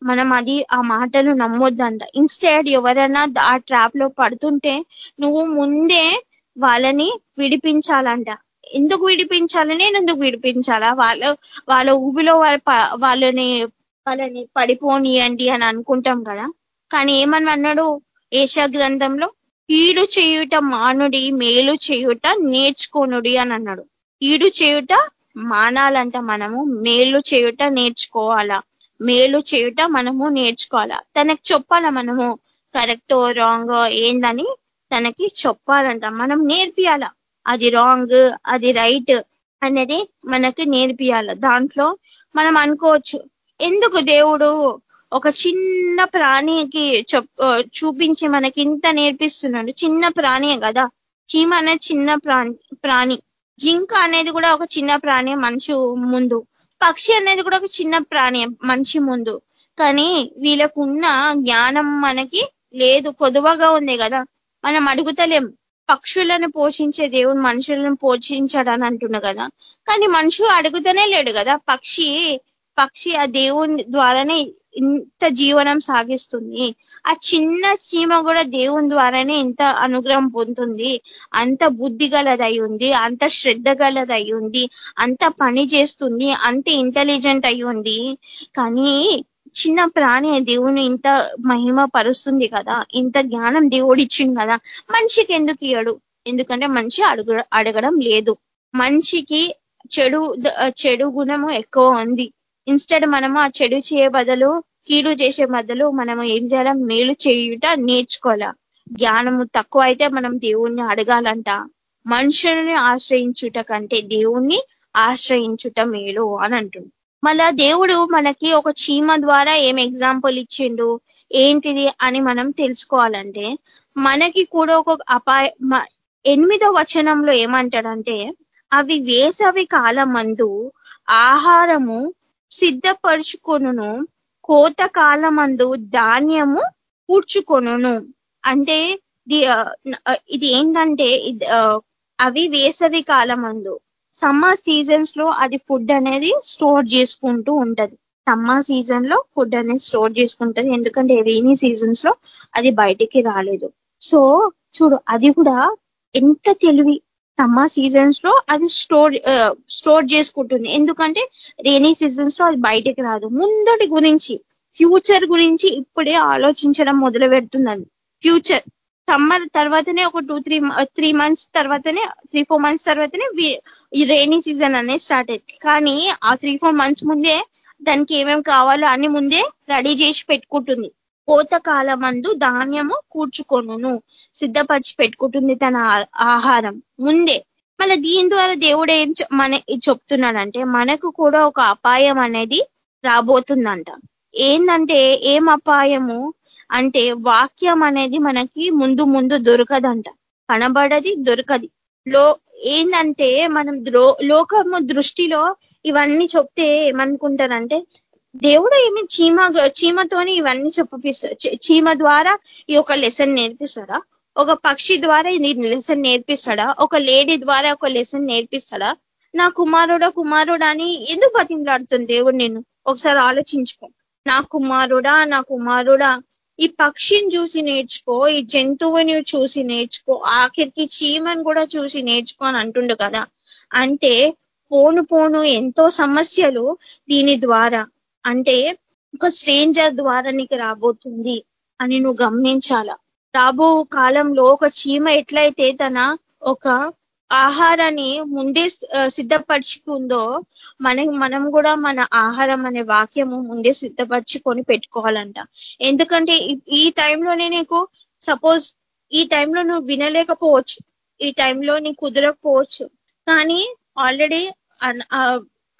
మనం అది ఆ మాటలు నమ్మొద్దంట. ఇన్స్టెడ్ ఎవరైనా ఆ ట్రాప్లో పడుతుంటే నువ్వు ముందే వాళ్ళని విడిపించాలంట. ఎందుకు విడిపించాలి? నేను ఎందుకు విడిపించాలా? వాళ్ళ వాళ్ళ ఊబిలో వాళ్ళని వాళ్ళని పడిపోనియండి అని అనుకుంటాం కదా. కానీ ఏమని అన్నాడు ఏషా గ్రంథంలో? ఈడు చేయుట మానుడి మేలు చేయుట నేర్చుకోనుడి అని అన్నాడు. ఈడు చేయుట మానాలంట మనము మేలు చేయుట నేర్చుకోవాలా? మేలు చేయుట మనము నేర్చుకోవాలా? తనకు చెప్పాలా మనము కరెక్టో రాంగ్ ఏందని? తనకి చెప్పాలంట. మనం నేర్పియాలా? అది రాంగ్ అది రైట్ అనేది మనకి నేర్పియాల. దాంట్లో మనం అనుకోవచ్చు ఎందుకు దేవుడు ఒక చిన్న ప్రాణికి చూపించి మనకి ఇంత నేర్పిస్తున్నాడు? చిన్న ప్రాణే కదా. చీమ అనేది చిన్న ప్రాణి ప్రాణి. జింక అనేది కూడా ఒక చిన్న ప్రాణి మనిషి ముందు. పక్షి అనేది కూడా ఒక చిన్న ప్రాణి మనిషి ముందు. కానీ వీళ్ళకున్న జ్ఞానం మనకి లేదు. కొదువగా ఉంది కదా. మనం అడుగుతలేం. పక్షులను పోషించే దేవుడు మనుషులను పోషించాడని అంటున్నా కదా. కానీ మనుషు అడుగుతూనే లేడు కదా. పక్షి పక్షి ఆ దేవుని ద్వారానే ఇంత జీవనం సాగిస్తుంది. ఆ చిన్న చీమ కూడా దేవుని ద్వారానే ఇంత అనుగ్రహం పొందుతుంది. అంత బుద్ధి గలదై ఉంది అంత శ్రద్ధ గలదై ఉంది అంత పని చేస్తుంది అంత ఇంటెలిజెంట్ అయి ఉంది. కానీ చిన్న ప్రాణి దేవుని ఇంత మహిమ పరుస్తుంది కదా ఇంత జ్ఞానం దేవుడు ఇచ్చింది కదా మనిషికి ఎందుకు ఇయ్యడు? ఎందుకంటే మనిషి అడుగు అడగడం లేదు. మనిషికి చెడు చెడు గుణము ఎక్కువ ఉంది. ఇన్స్టెడ్ మనము ఆ చెడు చేయ బదులు కీడు చేసే బదులు మనము ఏం చేయాలా? మేలు చేయుట నేర్చుకోవాలా? జ్ఞానము తక్కువ అయితే మనం దేవుణ్ణి అడగాలంట. మనుషులని ఆశ్రయించుట కంటే దేవుణ్ణి ఆశ్రయించుట మేలు అని అంటుంది మళ్ళా దేవుడు మనకి ఒక చీమ ద్వారా ఏం ఎగ్జాంపుల్ ఇచ్చిండు? ఏంటిది అని మనం తెలుసుకోవాలంటే మనకి కూడా ఒక అపాయ ఎనిమిదో వచనంలో ఏమంటాడంటే అవి వేసవి కాలమందు ఆహారము సిద్ధపరుచుకొనును కోత కాలమందు ధాన్యము పూడ్చుకొను అంటే ఇది ఏంటంటే అవి వేసవి కాలమందు. సమ్మర్ సీజన్స్లో అది ఫుడ్ అనేది స్టోర్ చేసుకుంటూ ఉంటది. సమ్మర్ సీజన్లో ఫుడ్ అనేది స్టోర్ చేసుకుంటది. ఎందుకంటే రెయినీ సీజన్స్లో అది బయటికి రాలేదు. సో చూడు అది కూడా ఎంత తెలివి. సమ్మర్ సీజన్స్లో అది స్టోర్ స్టోర్ చేసుకుంటుంది. ఎందుకంటే రెయినీ సీజన్స్లో అది బయటికి రాదు. ముందటి గురించి ఫ్యూచర్ గురించి ఇప్పుడే ఆలోచించడం మొదలు పెడుతుంది ఫ్యూచర్. సమ్మర్ తర్వాతనే ఒక టూ త్రీ త్రీ మంత్స్ తర్వాతనే త్రీ ఫోర్ మంత్స్ తర్వాతనే ఈ రైనీ సీజన్ అనేది స్టార్ట్ అయింది. కానీ ఆ త్రీ ఫోర్ మంత్స్ ముందే దానికి ఏమేమి కావాలో అన్ని ముందే రెడీ చేసి పెట్టుకుంటుంది. కోత కాలమందు ధాన్యము కూర్చుకొనును సిద్ధపరిచి పెట్టుకుంటుంది తన ఆహారం. ముందే మళ్ళీ దీని ద్వారా దేవుడు ఏం మన చెప్తున్నాడంటే మనకు కూడా ఒక అపాయం అనేది రాబోతుందంట. ఏంటంటే ఏం అపాయము? అంటే వాక్యం అనేది మనకి ముందు ముందు దొరకదంట. కనబడది దొరకది. లో ఏంటంటే మనం లోకము దృష్టిలో ఇవన్నీ చెప్తే ఏమనుకుంటారంటే దేవుడు ఏమి చీమ చీమతోని ఇవన్నీ చెప్పిస్తాడు చీమ ద్వారా ఈ ఒక లెసన్ నేర్పిస్తాడా? ఒక పక్షి ద్వారా ఇది లెసన్ నేర్పిస్తాడా? ఒక లేడీ ద్వారా ఒక లెసన్ నేర్పిస్తాడా? నా కుమారుడా కుమారుడా అని ఎందుకు బతిమలాడుతుంది దేవుడు నేను ఒకసారి ఆలోచించుకో. నా కుమారుడా నా కుమారుడా ఈ పక్షిని చూసి నేర్చుకో ఈ జంతువుని చూసి నేర్చుకో ఆఖరికి చీమని కూడా చూసి నేర్చుకో అని అంటుండు కదా. అంటే పోను పోను ఎంతో సమస్యలు దీని ద్వారా. అంటే ఒక స్ట్రేంజర్ ద్వారా నీకు రాబోతుంది అని నువ్వు గమనించాల. రాబో కాలంలో ఒక చీమ ఎట్లయితే తన ఒక ఆహారాన్ని ముందే సిద్ధపరచుకుందో మన మనం కూడా మన ఆహారం అనే వాక్యము ముందే సిద్ధపరచుకొని పెట్టుకోవాలంట. ఎందుకంటే ఈ టైంలోనే నీకు సపోజ్ ఈ టైంలో నువ్వు వినలేకపోవచ్చు. ఈ టైంలో నీకు కుదరకపోవచ్చు. కానీ ఆల్రెడీ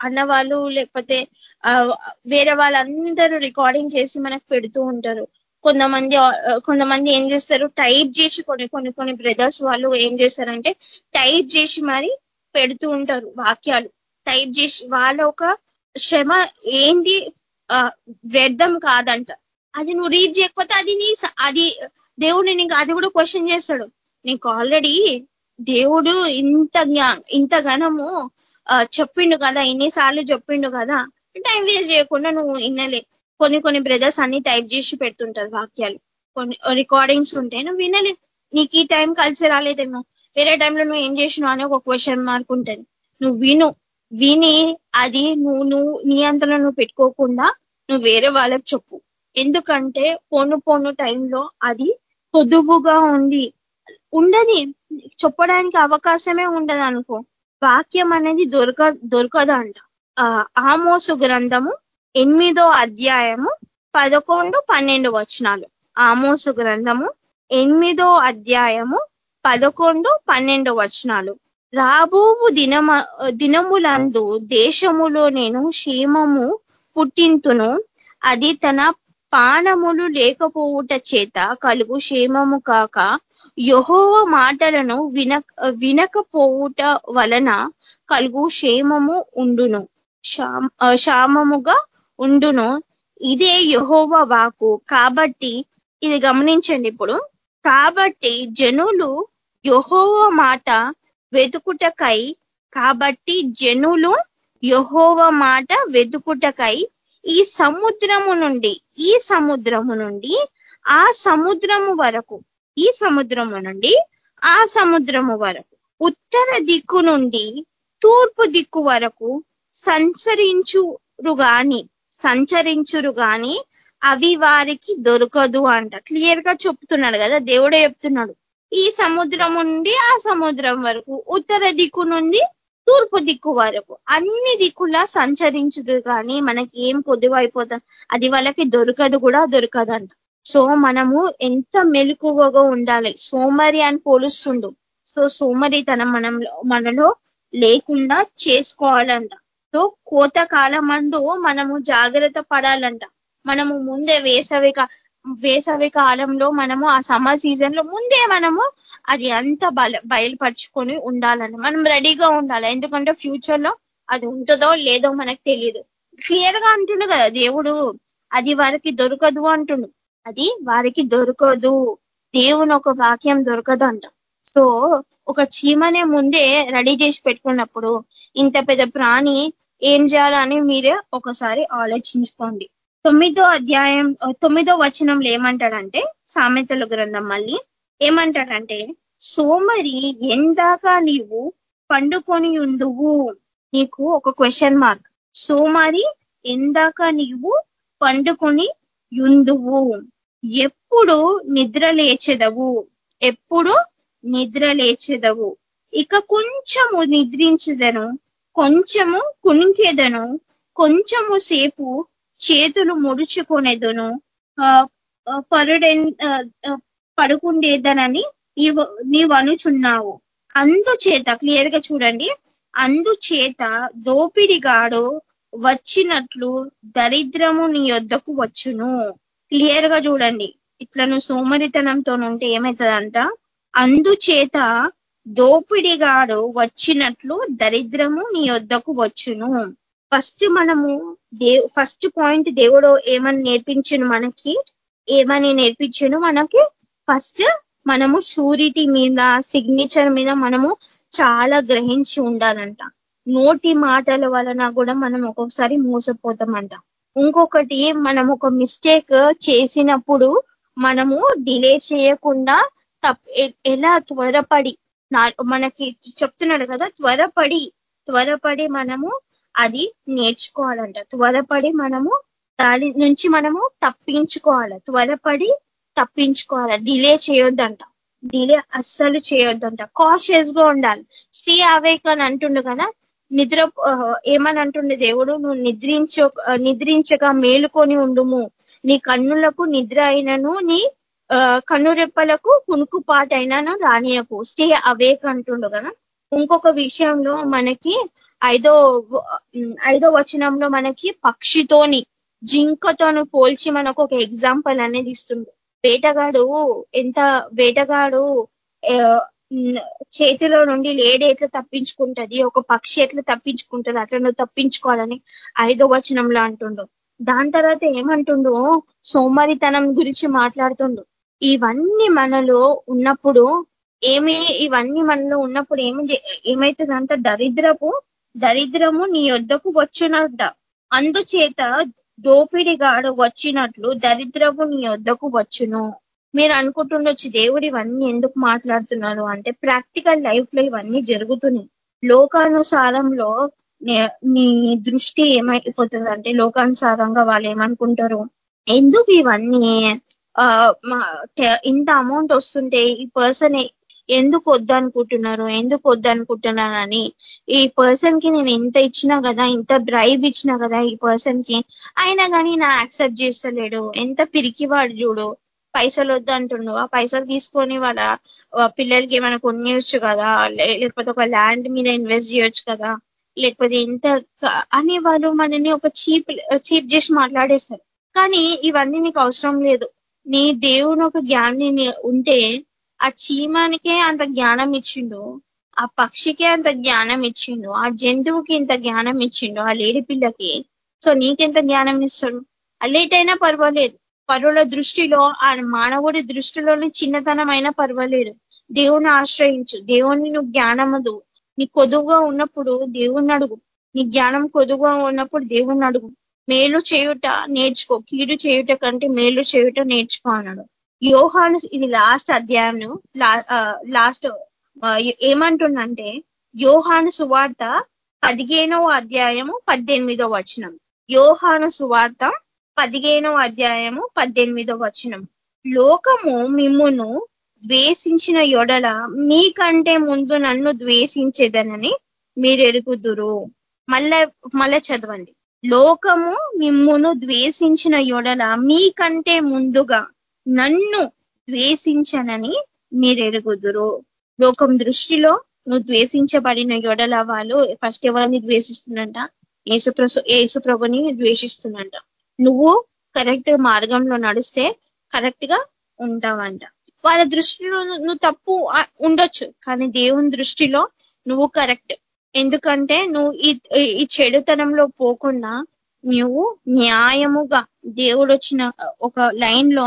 అన్న వాళ్ళు లేకపోతే వేరే వాళ్ళందరూ రికార్డింగ్ చేసి మనకు పెడుతూ ఉంటారు. కొంతమంది కొంతమంది ఏం చేస్తారు? టైప్ చేసి కొన్ని కొన్ని కొన్ని బ్రదర్స్ వాళ్ళు ఏం చేస్తారంటే టైప్ చేసి మరి పెడుతూ ఉంటారు వాక్యాలు. టైప్ చేసి వాళ్ళ ఒక శ్రమ ఏంటి? వ్యర్థం కాదంట. అది నువ్వు రీడ్ చేయకపోతే అది నీ అది దేవుడు నీకు అది కూడా క్వశ్చన్ చేస్తాడు. నీకు ఆల్రెడీ దేవుడు ఇంత ఇంత ఘనము చెప్పిండు కదా ఇన్నిసార్లు చెప్పిండు కదా టైం వేస్ట్ చేయకుండా నువ్వు ఇన్నలే కొన్ని కొన్ని బ్రదర్స్ అన్ని టైప్ చేసి పెడుతుంటారు వాక్యాలు. కొన్ని రికార్డింగ్స్ ఉంటాయి. నువ్వు వినలే. నీకు ఈ టైం కలిసి రాలేదేమో వేరే టైంలో నువ్వు ఏం చేసినావు అని ఒక క్వశ్చన్ మార్క్ ఉంటుంది. నువ్వు విను. విని అది నువ్వు నువ్వు నీ అంతలో నువ్వు పెట్టుకోకుండా నువ్వు వేరే వాళ్ళకి చెప్పు. ఎందుకంటే పోను పోను టైంలో అది పొదుపుగా ఉంది ఉండది. చెప్పడానికి అవకాశమే ఉండదు అనుకో. వాక్యం అనేది దొరక దొరకదంట. ఆమోసు గ్రంథము ఎనిమిదో అధ్యాయము పదకొండు పన్నెండు వచనాలు. ఆమోసు గ్రంథము ఎనిమిదో అధ్యాయము పదకొండు పన్నెండు వచనాలు. రాబోవు దినమ దినములందు దేశములో నేను క్షేమము పుట్టింతును. అది తన పానములు లేకపోవుట చేత కలుగు క్షేమము కాక యహోవ మాటలను విన వినకపోవుట వలన కలుగు క్షేమము ఉండును. శామముగా ఉండును. ఇదే యహోవ వాకు కాబట్టి ఇది గమనించండి ఇప్పుడు. కాబట్టి జనులు యహోవ మాట వెతుకుటకై కాబట్టి జనులు యహోవ మాట వెతుకుటకై ఈ సముద్రము నుండి ఈ సముద్రము నుండి ఆ సముద్రము వరకు ఈ సముద్రము నుండి ఆ సముద్రము వరకు ఉత్తర దిక్కు నుండి తూర్పు దిక్కు వరకు సంచరించురుగాని సంచరించురు గాని అవి వారికి దొరకదు అంట. క్లియర్గా చెప్తున్నాడు కదా దేవుడే చెప్తున్నాడు. ఈ సముద్రం నుండి ఆ సముద్రం వరకు ఉత్తర దిక్కు నుండి తూర్పు దిక్కు వరకు అన్ని దిక్కులా సంచరించదు కానీ మనకి ఏం పొదువైపోతుంది అది వాళ్ళకి దొరకదు కూడా దొరకదంట. సో మనము ఎంత మెలకువగా ఉండాలి. సోమరి అని పోలుస్తుండు. సో సోమరితనం మనం మనలో లేకుండా చేసుకోవాలంట. సో కోత కాలమందు మనము జాగ్రత్త పడాలంట. మనము ముందే వేసవి వేసవి కాలంలో మనము ఆ సమ్మర్ సీజన్లో ముందే మనము అది అంత బల బయలుపరుచుకొని ఉండాలని మనం రెడీగా ఉండాలి. ఎందుకంటే ఫ్యూచర్లో అది ఉంటుందో లేదో మనకు తెలియదు క్లియర్గా అంటుండు కదా దేవుడు అది వారికి దొరకదు అంటుండు. అది వారికి దొరకదు. దేవుని ఒక వాక్యం దొరకదు అంట సో ఒక చీమనే ముందే రెడీ చేసి పెట్టుకున్నప్పుడు ఇంత పెద్ద ప్రాణి ఏం చేయాలని మీరే ఒకసారి ఆలోచించుకోండి. తొమ్మిదో అధ్యాయం తొమ్మిదో వచనంలో ఏమంటాడంటే సామెతల గ్రంథం మళ్ళీ ఏమంటాడంటే సోమరి ఎందాక నీవు పండుకొని ఉండువు? నీకు ఒక క్వశ్చన్ మార్క్ సోమరి ఎందాక నీవు పండుకొని ఉండువు? ఎప్పుడు నిద్ర లేచెదవు? ఎప్పుడు నిద్ర లేచెదవు? ఇక కొంచెము నిద్రించదను. కొంచెము కుణికేదను కొంచెము సేపు చేతులు ముడుచుకునేదను పరుడె పడుకుండేదనని నీవు అనుచున్నావు అందుచేత క్లియర్గా చూడండి అందుచేత దోపిడిగాడు వచ్చినట్లు దరిద్రము నీ యొద్దకు వచ్చును. క్లియర్గా చూడండి ఇట్లా నువ్వు సోమరితనంతో ఉంటే ఏమవుతుందంట అందుచేత దోపిడిగాడు వచ్చినట్లు దరిద్రము నీ వద్దకు వచ్చును. ఫస్ట్ మనము ఫస్ట్ పాయింట్ దేవుడు ఏమని నేర్పించను మనకి? ఏమని నేర్పించను మనకి? ఫస్ట్ మనము షూరిటీ మీద సిగ్నేచర్ మీద మనము చాలా గ్రహించి ఉండాలంట. నోటి మాటల వలన కూడా మనం ఒక్కొక్కసారి మోసపోతామంట. ఇంకొకటి మనం ఒక మిస్టేక్ చేసినప్పుడు మనము డిలే చేయకుండా ఎలా త్వరపడి మనకి చెప్తున్నాడు కదా త్వరపడి త్వరపడి మనము అది నేర్చుకోవాలంట. త్వరపడి మనము దాని నుంచి మనము తప్పించుకోవాలి. త్వరపడి తప్పించుకోవాలి. డిలే చేయొద్దంట. డిలే అస్సలు చేయొద్దంట. కాషియస్గా ఉండాలి. స్టే అవేక్ అని అంటుండు కదా నిద్ర ఏమని అంటుండే దేవుడు? నువ్వు నిద్రించ నిద్రించగా మేలుకొని ఉండుము. నీ కన్నులకు నిద్ర అయినను నీ కన్నురెప్పలకు కునుకుపాటైనాను రానియకు. స్టే అవేక్ అంటుండు కదా. ఇంకొక విషయంలో మనకి ఐదో ఐదో వచనంలో మనకి పక్షితోని జింకతోను పోల్చి మనకు ఒక ఎగ్జాంపుల్ అనేది ఇస్తుంది వేటగాడు ఎంత వేటగాడు చేతిలో నుండి లేడి ఎట్లా తప్పించుకుంటది ఒక పక్షి ఎట్లా తప్పించుకుంటది అట్లా నువ్వు తప్పించుకోవాలని ఐదో వచనంలో అంటుండు. దాని తర్వాత ఏమంటుండు? సోమరితనం గురించి మాట్లాడుతుండు. ఇవన్నీ మనలో ఉన్నప్పుడు ఏమి ఇవన్నీ మనలో ఉన్నప్పుడు ఏమి ఏమైతుందంట? దరిద్రపు దరిద్రము నీ వద్దకు వచ్చినట్ట అందుచేత దోపిడిగాడు వచ్చినట్లు దరిద్రము నీ వద్దకు వచ్చును. మీరు అనుకుంటుండొచ్చు దేవుడు ఇవన్నీ ఎందుకు మాట్లాడుతున్నారు అంటే ప్రాక్టికల్ లైఫ్లో ఇవన్నీ జరుగుతున్నాయి. లోకానుసారంలో నీ దృష్టి ఏమైపోతుంది అంటే లోకానుసారంగా వాళ్ళు ఏమనుకుంటారు? ఎందుకు ఇవన్నీ ఇంత అమౌంట్ వస్తుంటే ఈ పర్సన్ ఎందుకు వద్దనుకుంటున్నారు? ఎందుకు వద్దనుకుంటున్నానని ఈ పర్సన్కి నేను ఇంత ఇచ్చినా కదా ఇంత బ్రైబ్ ఇచ్చినా కదా ఈ పర్సన్కి అయినా కానీ నా యాక్సెప్ట్ చేస్తలేడు. ఎంత పిరికివాడు చూడు. పైసలు వద్దు అంటుండు ఆ పైసలు తీసుకొని వాళ్ళ పిల్లలకి ఏమైనా కొనియొచ్చు కదా? లేకపోతే ఒక ల్యాండ్ మీద ఇన్వెస్ట్ చేయొచ్చు కదా? లేకపోతే ఇంత అని వాళ్ళు మనని ఒక చీప్ చీప్ చేసి మాట్లాడేస్తారు. కానీ ఇవన్నీ నీకు అవసరం లేదు. నీ దేవుని ఒక జ్ఞాని ఉంటే ఆ చీమానికే అంత జ్ఞానం ఇచ్చిండు ఆ పక్షికే అంత జ్ఞానం ఇచ్చిండు ఆ జంతువుకి ఇంత జ్ఞానం ఇచ్చిండు ఆ లేడి పిల్లకి. సో నీకెంత జ్ఞానం ఇస్తాడు అల్లేటైనా పర్వాలేదు. పరుల దృష్టిలో ఆ మానవుడి దృష్టిలోని చిన్నతనం అయినా పర్వాలేదు. దేవుని ఆశ్రయించు. దేవుని నువ్వు జ్ఞానమదు. నీ కొదువుగా ఉన్నప్పుడు దేవుణ్ణి అడుగు. నీ జ్ఞానం కొదువుగా ఉన్నప్పుడు దేవుణ్ణి అడుగు. మేలు చేయుట నేర్చుకో కీడు చేయుట కంటే మేలు చేయుట నేర్చుకో అన్నాడు. యోహాను ఇది లాస్ట్ అధ్యాయం లాస్ట్ ఏమంటుండంటే యోహాను సువార్త పదిహేనవ అధ్యాయము పద్దెనిమిదో వచనం. యోహాను సువార్త పదిహేనవ అధ్యాయము పద్దెనిమిదో వచనం. లోకము మిమ్మును ద్వేషించిన యొడల మీకంటే ముందు నన్ను ద్వేషించేదనని మీరు ఎరుగుదురు మళ్ళా మళ్ళా చదవండి. లోకము మిమ్మును ద్వేషించిన యొడల మీకంటే ముందుగా నన్ను ద్వేషించనని మీరు ఎరుగుదురు లోకం దృష్టిలో నువ్వు ద్వేషించబడిన యొడల వాళ్ళు ఫస్ట్ ఎవరిని ద్వేషిస్తుందంట? యేసుప్రసు ఏసుప్రభుని ద్వేషిస్తుందంట. నువ్వు కరెక్ట్ మార్గంలో నడిస్తే కరెక్ట్గా ఉంటావంట. వాళ్ళ దృష్టిలో నువ్వు తప్పు ఉండొచ్చు. కానీ దేవుని దృష్టిలో నువ్వు కరెక్ట్ ఎందుకంటే నువ్వు ఈ చెడుతనంలో పోకుండా నువ్వు న్యాయముగా దేవుడు వచ్చిన ఒక లైన్లో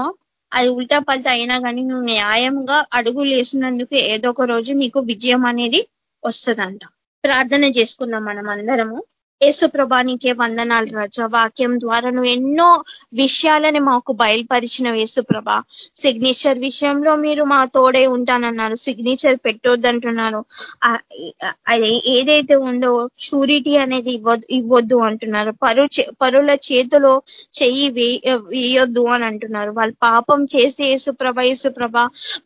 అది ఉల్టా పల్టా అయినా కానీ నువ్వు న్యాయంగా అడుగులు వేసినందుకు ఏదో ఒక రోజు నీకు విజయం అనేది వస్తుందంట. ప్రార్థన చేసుకుందాం మనం అందరము. యేసు ప్రభానికే వందనాలు రజ. వాక్యం ద్వారా నువ్వు ఎన్నో విషయాలని మాకు బయలుపరిచిన యేసుప్రభ సిగ్నేచర్ విషయంలో మీరు మా తోడే ఉంటానన్నారు. సిగ్నేచర్ పెట్టొద్దంటున్నారు. అది ఏదైతే ఉందో షూరిటీ అనేది ఇవ్వద్దు ఇవ్వద్దు అంటున్నారు. పరు పరుల చేతిలో చెయ్యి వేయొద్దు అని అంటున్నారు. వాళ్ళు పాపం చేసి యేసుప్రభ యేసుప్రభ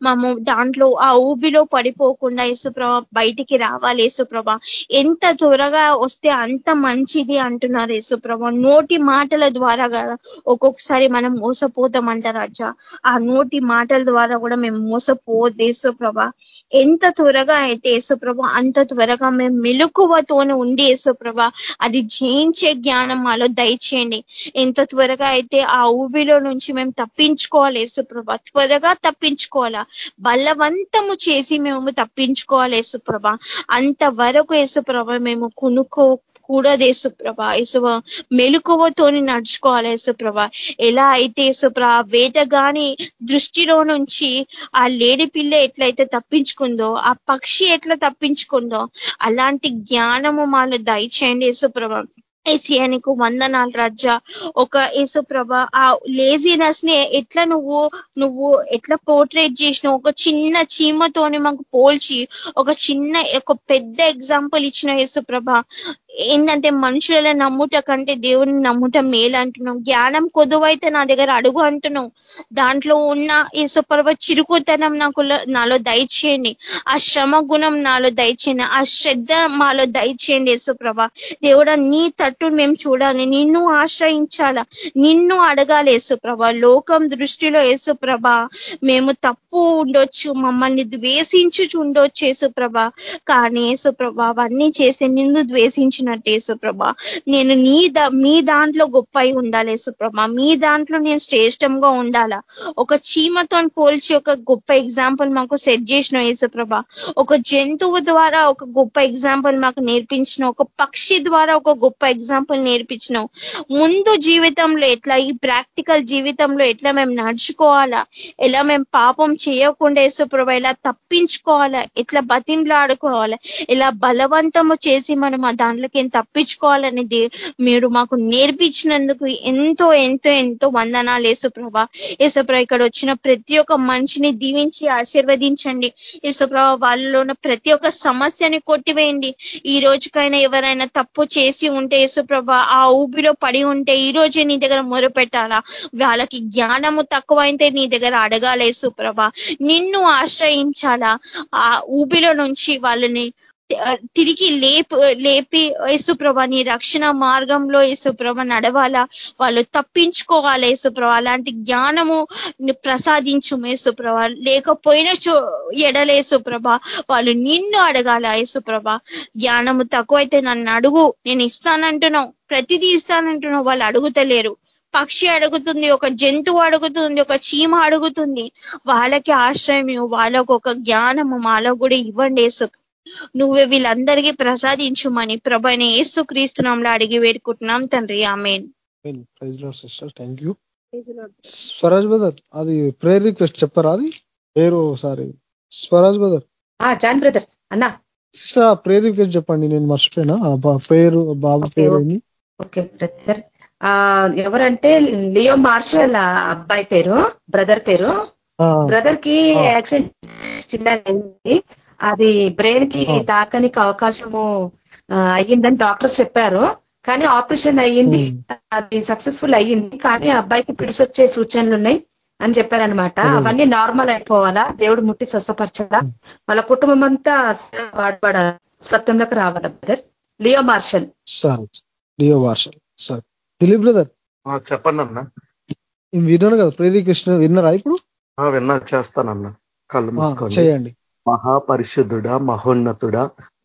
మేము దాంట్లో ఆ ఊబిలో పడిపోకుండా యేసుప్రభ బయటికి రావాలి యేసుప్రభ ఎంత త్వరగా వస్తే అంత మంచిది అంటున్నారు యేసుప్రభ. నోటి మాటల ద్వారా కదా ఒక్కొక్కసారి మనం మోసపోతామంట రాజా. ఆ నోటి మాటల ద్వారా కూడా మేము మోసపోద్దు యేసుప్రభ. ఎంత త్వరగా అయితే యేసుప్రభ అంత త్వరగా మేము మెలుకువతోనే ఉండి యేసుప్రభ అది జయించే జ్ఞానం మాలో దయచేయండి. ఎంత త్వరగా అయితే ఆ ఊబిలో నుంచి మేము తప్పించుకోవాలి యేసుప్రభ. త్వరగా తప్పించుకోవాలా? బలవంతము చేసి మేము తప్పించుకోవాలి యేసుప్రభ. అంతవరకు యేసుప్రభ మేము కొనుక్కో కూడదు యేసుప్రభ యేసు మెలుకువతోని నడుచుకోవాలి యేసుప్రభ. ఎలా అయితే యేసుప్రభ వేటగాని దృష్టిలో నుంచి ఆ లేడి పిల్ల ఎట్లయితే తప్పించుకుందో ఆ పక్షి ఎట్లా తప్పించుకుందో అలాంటి జ్ఞానము మాలో దయచేయండి యేసుప్రభ. ఏసియా వందనాలు రాజా. ఒక యేసుప్రభ ఆ లేజినెస్ని ఎట్లా నువ్వు నువ్వు ఎట్లా పోర్ట్రేట్ చేసినావు? ఒక చిన్న చీమతోని మాకు పోల్చి ఒక చిన్న ఒక పెద్ద ఎగ్జాంపుల్ ఇచ్చిన యేసుప్రభ. ఏంటంటే మనుషుల నమ్ముట కంటే దేవుని నమ్ముట మేలు అంటున్నావు జ్ఞానం కొదువైతే నా దగ్గర అడుగు అంటున్నావు. దాంట్లో ఉన్న యేసుప్రభ చిరుకుతనం నాకు నాలో దయచేయండి. ఆ శ్రమ గుణం నాలో దయచేయండి. ఆ శ్రద్ధ మాలో దయచేయండి యేసుప్రభ దేవుడా నీ తట్టు మేము చూడాలి. నిన్ను ఆశ్రయించాలా? నిన్ను అడగాలి యేసుప్రభ లోకం దృష్టిలో యేసుప్రభ మేము తప్పు ఉండొచ్చు మమ్మల్ని ద్వేషించి ఉండొచ్చు యేసుప్రభ కానీ యేసుప్రభ అవన్నీ చేసి నిన్ను ద్వేషించిన ద్వేషించినట్టు యేసుప్రభ. నేను నీ మీ దాంట్లో గొప్ప అయి ఉండాలి యేసుప్రభ. మీ దాంట్లో నేను శ్రేష్టంగా ఉండాలా? ఒక చీమతో పోల్చి ఒక గొప్ప ఎగ్జాంపుల్ మాకు సెట్ చేసిన యేసుప్రభ. ఒక జంతువు ద్వారా ఒక గొప్ప ఎగ్జాంపుల్ మాకు నేర్పించిన ఒక పక్షి ద్వారా ఒక గొప్ప ఎగ్జాంపుల్ నేర్పించినావు. ముందు జీవితంలో ఎట్లా ఈ ప్రాక్టికల్ జీవితంలో ఎట్లా మేము నడుచుకోవాలా? ఎలా మేము పాపం చేయకుండా యేసుప్రభ ఎలా తప్పించుకోవాలా? ఎట్లా బతింలాడుకోవాలా ఎలా బలవంతము చేసి మనం ఆ దాంట్లోకి తప్పించుకోవాలని మీరు మాకు నేర్పించినందుకు ఎంతో ఎంతో ఎంతో వందనాలు యేసుప్రభ. యేసుప్రభ ఇక్కడ వచ్చిన ప్రతి ఒక్క మనిషిని దీవించి ఆశీర్వదించండి. యేసుప్రభ వాళ్ళలో ఉన్న ప్రతి ఒక్క సమస్యని కొట్టివేయండి. ఈ రోజుకైనా ఎవరైనా తప్పు చేసి ఉంటే యేసుప్రభ ఆ ఊబిలో పడి ఉంటే ఈ రోజే నీ దగ్గర మొరపెట్టాలా? వాళ్ళకి జ్ఞానము తక్కువైతే నీ దగ్గర అడగాల యేసుప్రభ? నిన్ను ఆశ్రయించాలా? ఆ ఊబిలో నుంచి వాళ్ళని తిరిగి లేపు లేపి యేసుప్రభ నీ రక్షణ మార్గంలో యేసుప్రభ నడవాలా? వాళ్ళు తప్పించుకోవాలి యేసుప్రభ? అలాంటి జ్ఞానము ప్రసాదించు యేసుప్రభ. లేకపోయిన ఎడలేసుప్రభ వాళ్ళు నిన్ను అడగాల యేసుప్రభ? జ్ఞానము తక్కువైతే నన్ను అడుగు నేను ఇస్తానంటున్నావు. ప్రతిదీ ఇస్తానంటున్నావు వాళ్ళు అడుగుతలేరు. పక్షి అడుగుతుంది ఒక జంతువు అడుగుతుంది ఒక చీమ అడుగుతుంది. వాళ్ళకి ఆశ్రయం వాళ్ళకు ఒక జ్ఞానము మాలో కూడా ఇవ్వండి యేసు నువ్వే వీళ్ళందరికీ ప్రసాదించుమని ప్రభని యేసు క్రీస్తునంలో అడిగి వేడుకుంటున్నాం తండ్రి. Amen. Sister thank you Swaraj brother అది ప్రేయర్ రిక్వెస్ట్ చెప్పరా అది? పేరు ఒకసారి. స్వరాజ్ బదర్ జాన్ బ్రదర్స్ అన్నా. సిస్టర్ ప్రేయర్ రిక్వెస్ట్ చెప్పండి. నేను మర్చిపోయినా? పేరు బాబు పేరు ఓకే బ్రదర్. ఎవరంటే లియో మార్షల్ అబ్బాయి పేరు బ్రదర్ పేరు. బ్రదర్కి యాక్సిడెంట్ చిన్న అది బ్రెయిన్కి తాకనికి అవకాశము అయ్యిందని డాక్టర్స్ చెప్పారు. కానీ ఆపరేషన్ అయ్యింది అది సక్సెస్ఫుల్ అయ్యింది. కానీ అబ్బాయికి పిడిసొచ్చే సూచనలు ఉన్నాయి అని చెప్పారనమాట అవన్నీ నార్మల్ అయిపోవాలా? దేవుడు ముట్టి స్వస్థపరచాలా? వాళ్ళ కుటుంబం అంతా వాడబడ సత్యంలోకి రావాలా బ్రదర్ లియో మార్షల్. సరే లియో మార్షల్ సరే. దిలీప్ బ్రదర్. చెప్పండి అన్న. విన్నాను కదా ప్రేరీ కృష్ణ విన్నారా ఇప్పుడు? విన్నా చేస్తానన్న. కళ్ళు మూసుకోండి. చేయండి. మహాపరిశుద్ధుడా మహోన్నతుడా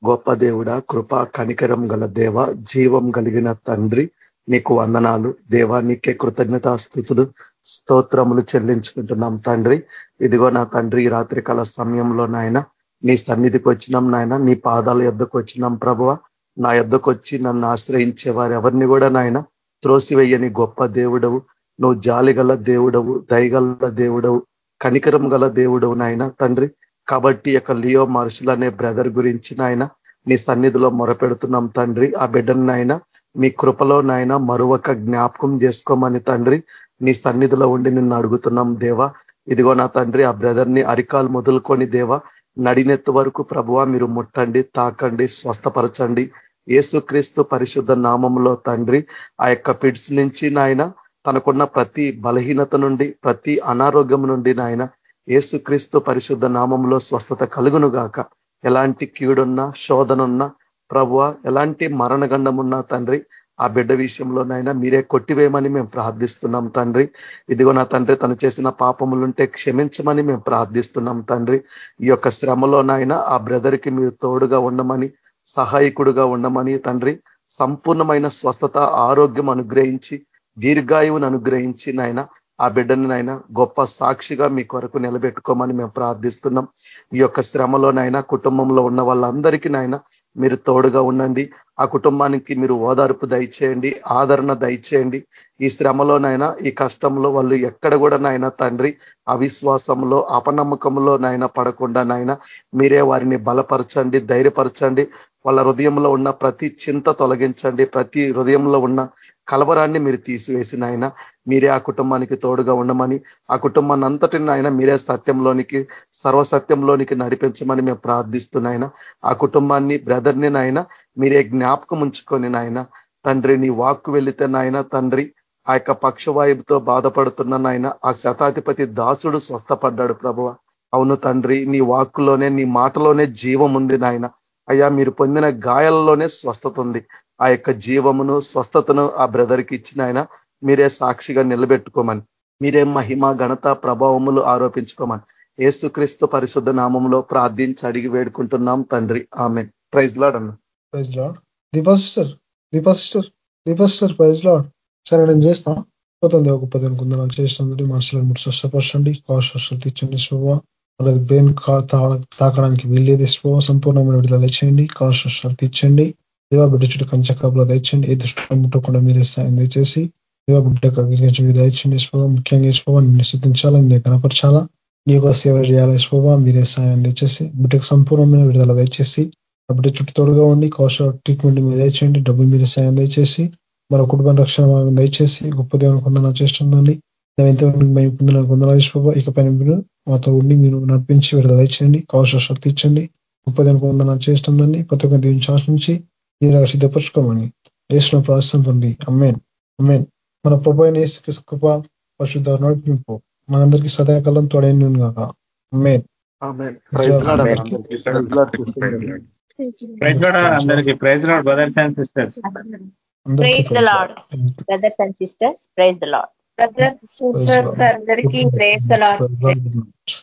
గొప్ప దేవుడా కృపా కనికరం గల దేవ జీవం కలిగిన తండ్రి నీకు వందనాలు. దేవా నీకే కృతజ్ఞతాస్థుతులు స్తోత్రములు చెల్లించుకుంటున్నాం తండ్రి. ఇదిగో నా తండ్రి రాత్రి కాల సమయంలో నాయన నీ సన్నిధికి వచ్చినాం నాయన నీ పాదాల యొద్దకు వచ్చినాం ప్రభువ. నా యొద్దకు వచ్చి నన్ను ఆశ్రయించే వారు ఎవరిని కూడా నాయన త్రోసివేయని గొప్ప దేవుడవు. నువ్వు జాలిగల దేవుడవు దయగల దేవుడవు కనికరం గల దేవుడవు నాయన తండ్రి. కాబట్టి యొక్క లియో మార్షల్ అనే బ్రదర్ గురించి నాయన నీ సన్నిధిలో మొరపెడుతున్నాం తండ్రి. ఆ బిడ్డను నాయన మీ కృపలో నాయన మరొక జ్ఞాపకం చేసుకోమని తండ్రి. నీ సన్నిధిలో ఉండి నిన్ను అడుగుతున్నాం దేవా. ఇదిగో నా తండ్రి ఆ బ్రదర్ని అరికాలు మొదలుకొని దేవా నడినెత్తు వరకు ప్రభువ మీరు ముట్టండి తాకండి స్వస్థపరచండి. ఏసుక్రీస్తు పరిశుద్ధ నామంలో తండ్రి ఆ యొక్క పిడ్స్ నుంచి నాయన తనకున్న ప్రతి బలహీనత నుండి ప్రతి అనారోగ్యం నుండి నాయన ఏసుక్రీస్తు పరిశుద్ధ నామంలో స్వస్థత కలుగును గాక ఎలాంటి కీడున్నా శోధనున్నా ప్రభువ ఎలాంటి మరణగండమున్నా తండ్రి ఆ బిడ్డ విషయంలోనైనా మీరే కొట్టివేయమని మేము ప్రార్థిస్తున్నాం తండ్రి. ఇదిగో నా తండ్రి తను చేసిన పాపములుంటే క్షమించమని మేము ప్రార్థిస్తున్నాం తండ్రి. ఈ యొక్క శ్రమలోనైనా ఆ బ్రదర్కి మీరు తోడుగా ఉండమని సహాయకుడుగా ఉండమని తండ్రి. సంపూర్ణమైన స్వస్థత ఆరోగ్యం అనుగ్రహించి దీర్ఘాయువును అనుగ్రహించి నాయన ఆ బిడ్డను నాయన గొప్ప సాక్షిగా మీ కొరకు నిలబెట్టుకోమని మేము ప్రార్థిస్తున్నాం. ఈ యొక్క శ్రమలోనైనా కుటుంబంలో ఉన్న వాళ్ళందరికీ నాయన మీరు తోడుగా ఉండండి. ఆ కుటుంబానికి మీరు ఓదార్పు దయచేయండి ఆదరణ దయచేయండి. ఈ శ్రమలోనైనా ఈ కష్టంలో వాళ్ళు ఎక్కడ కూడా నాయన తండ్రి అవిశ్వాసంలో అపనమ్మకంలో నాయన పడకుండా నాయన మీరే వారిని బలపరచండి ధైర్యపరచండి. వాళ్ళ హృదయంలో ఉన్న ప్రతి చింత తొలగించండి. ప్రతి హృదయంలో ఉన్న కలవరాన్ని మీరు తీసివేసిన ఆయన మీరే ఆ కుటుంబానికి తోడుగా ఉండమని ఆ కుటుంబాన్ని అంతటిని ఆయన మీరే సత్యంలోనికి సర్వసత్యంలోనికి నడిపించమని మేము ప్రార్థిస్తున్నాయన ఆ కుటుంబాన్ని బ్రదర్ని నాయన మీరే జ్ఞాపకం ఉంచుకొని నాయన తండ్రి నీ వాక్కు వెళితే నాయన తండ్రి ఆ యొక్క పక్షవాయువుతో బాధపడుతున్న నాయన ఆ శతాధిపతి దాసుడు స్వస్థపడ్డాడు ప్రభువ. అవును తండ్రి నీ వాక్కులోనే నీ మాటలోనే జీవం ఉంది నాయన. అయ్యా మీరు పొందిన గాయాల్లోనే స్వస్థత ఉంది. ఆ యొక్క జీవమును స్వస్థతను ఆ బ్రదర్కి ఇచ్చిన ఆయన మీరే సాక్షిగా నిలబెట్టుకోమని మీరే మహిమ ఘనత ప్రభావములు ఆరోపించుకోమని ఏసుక్రీస్తు పరిశుద్ధ నామంలో ప్రార్థించి అడిగి వేడుకుంటున్నాం తండ్రి. ఆమె ప్రైజ్ లాడ్ అన్న. Praise Lord Deepa sister Deepa sister Deepa sister praise Lord సరే నేను చేస్తా. పోతుంది ఒక పది అనుకుందాం చేస్తుంది మనుషులను మీరు స్వస్థపరచండి. కాస్ట్ తీర్చండి శుభ. అలాగే బ్రెయిన్ తాకడానికి వీల్లేదు శుభ. సంపూర్ణమైన విడుదల చేయండి కాస్ట్ తెచ్చండి దేవా బిడ్డ చుట్టూ కంచె కాపులో దయచండి ఏ దుష్టం ముట్టకుండా మీరే సాయం దయచేసి దేవా బిడ్డ మీరు దయచండి స్వభావం ముఖ్యంగా స్వభావం నిన్ను సిద్ధించాలా నేను కనపరచాలా? నీ యొక్క సేవ చేయాలి స్వభావం మీరే సాయం దయచేసి బిడ్డకు సంపూర్ణమైన విడుదల దయచేసి ఆ బిడ్డ చుట్టూ తోడుగా ఉండి కౌశల ట్రీట్మెంట్ మీరు దయచేయండి. డబ్బు మీరు సాయం దయచేసి మరో కుటుంబ రక్షణ మార్గం దయచేసి గొప్ప దేవుని కొందన చేస్తుందండి ఎంత మేము పొందిన కొందనాలు శుభ ఇకపైన మీరు మాతో ఉండి మీరు నడిపించి విడుదల దయచేయండి. కౌశల శక్తి ఇచ్చండి. గొప్ప దేవుని కొందన చేస్తుందండి ప్రతి ఒక్క దీన్ని శాసించి మీరు సిద్ధపరచుకోమని. వేసిన ప్రార్థిస్తుంది అమ్మేన్ అమ్మేన్ మన ప్రభు అయిన కృప పరిశుద్ధ నడిపింపు మనందరికీ సదాకాలం తోడైన కాక అమ్మేన్ అందరికీ. Praise Lord brothers and sisters. Praise the Lord brothers and sisters praise the Lord brothers అందరికీ ప్రేజ్ ద లాడ్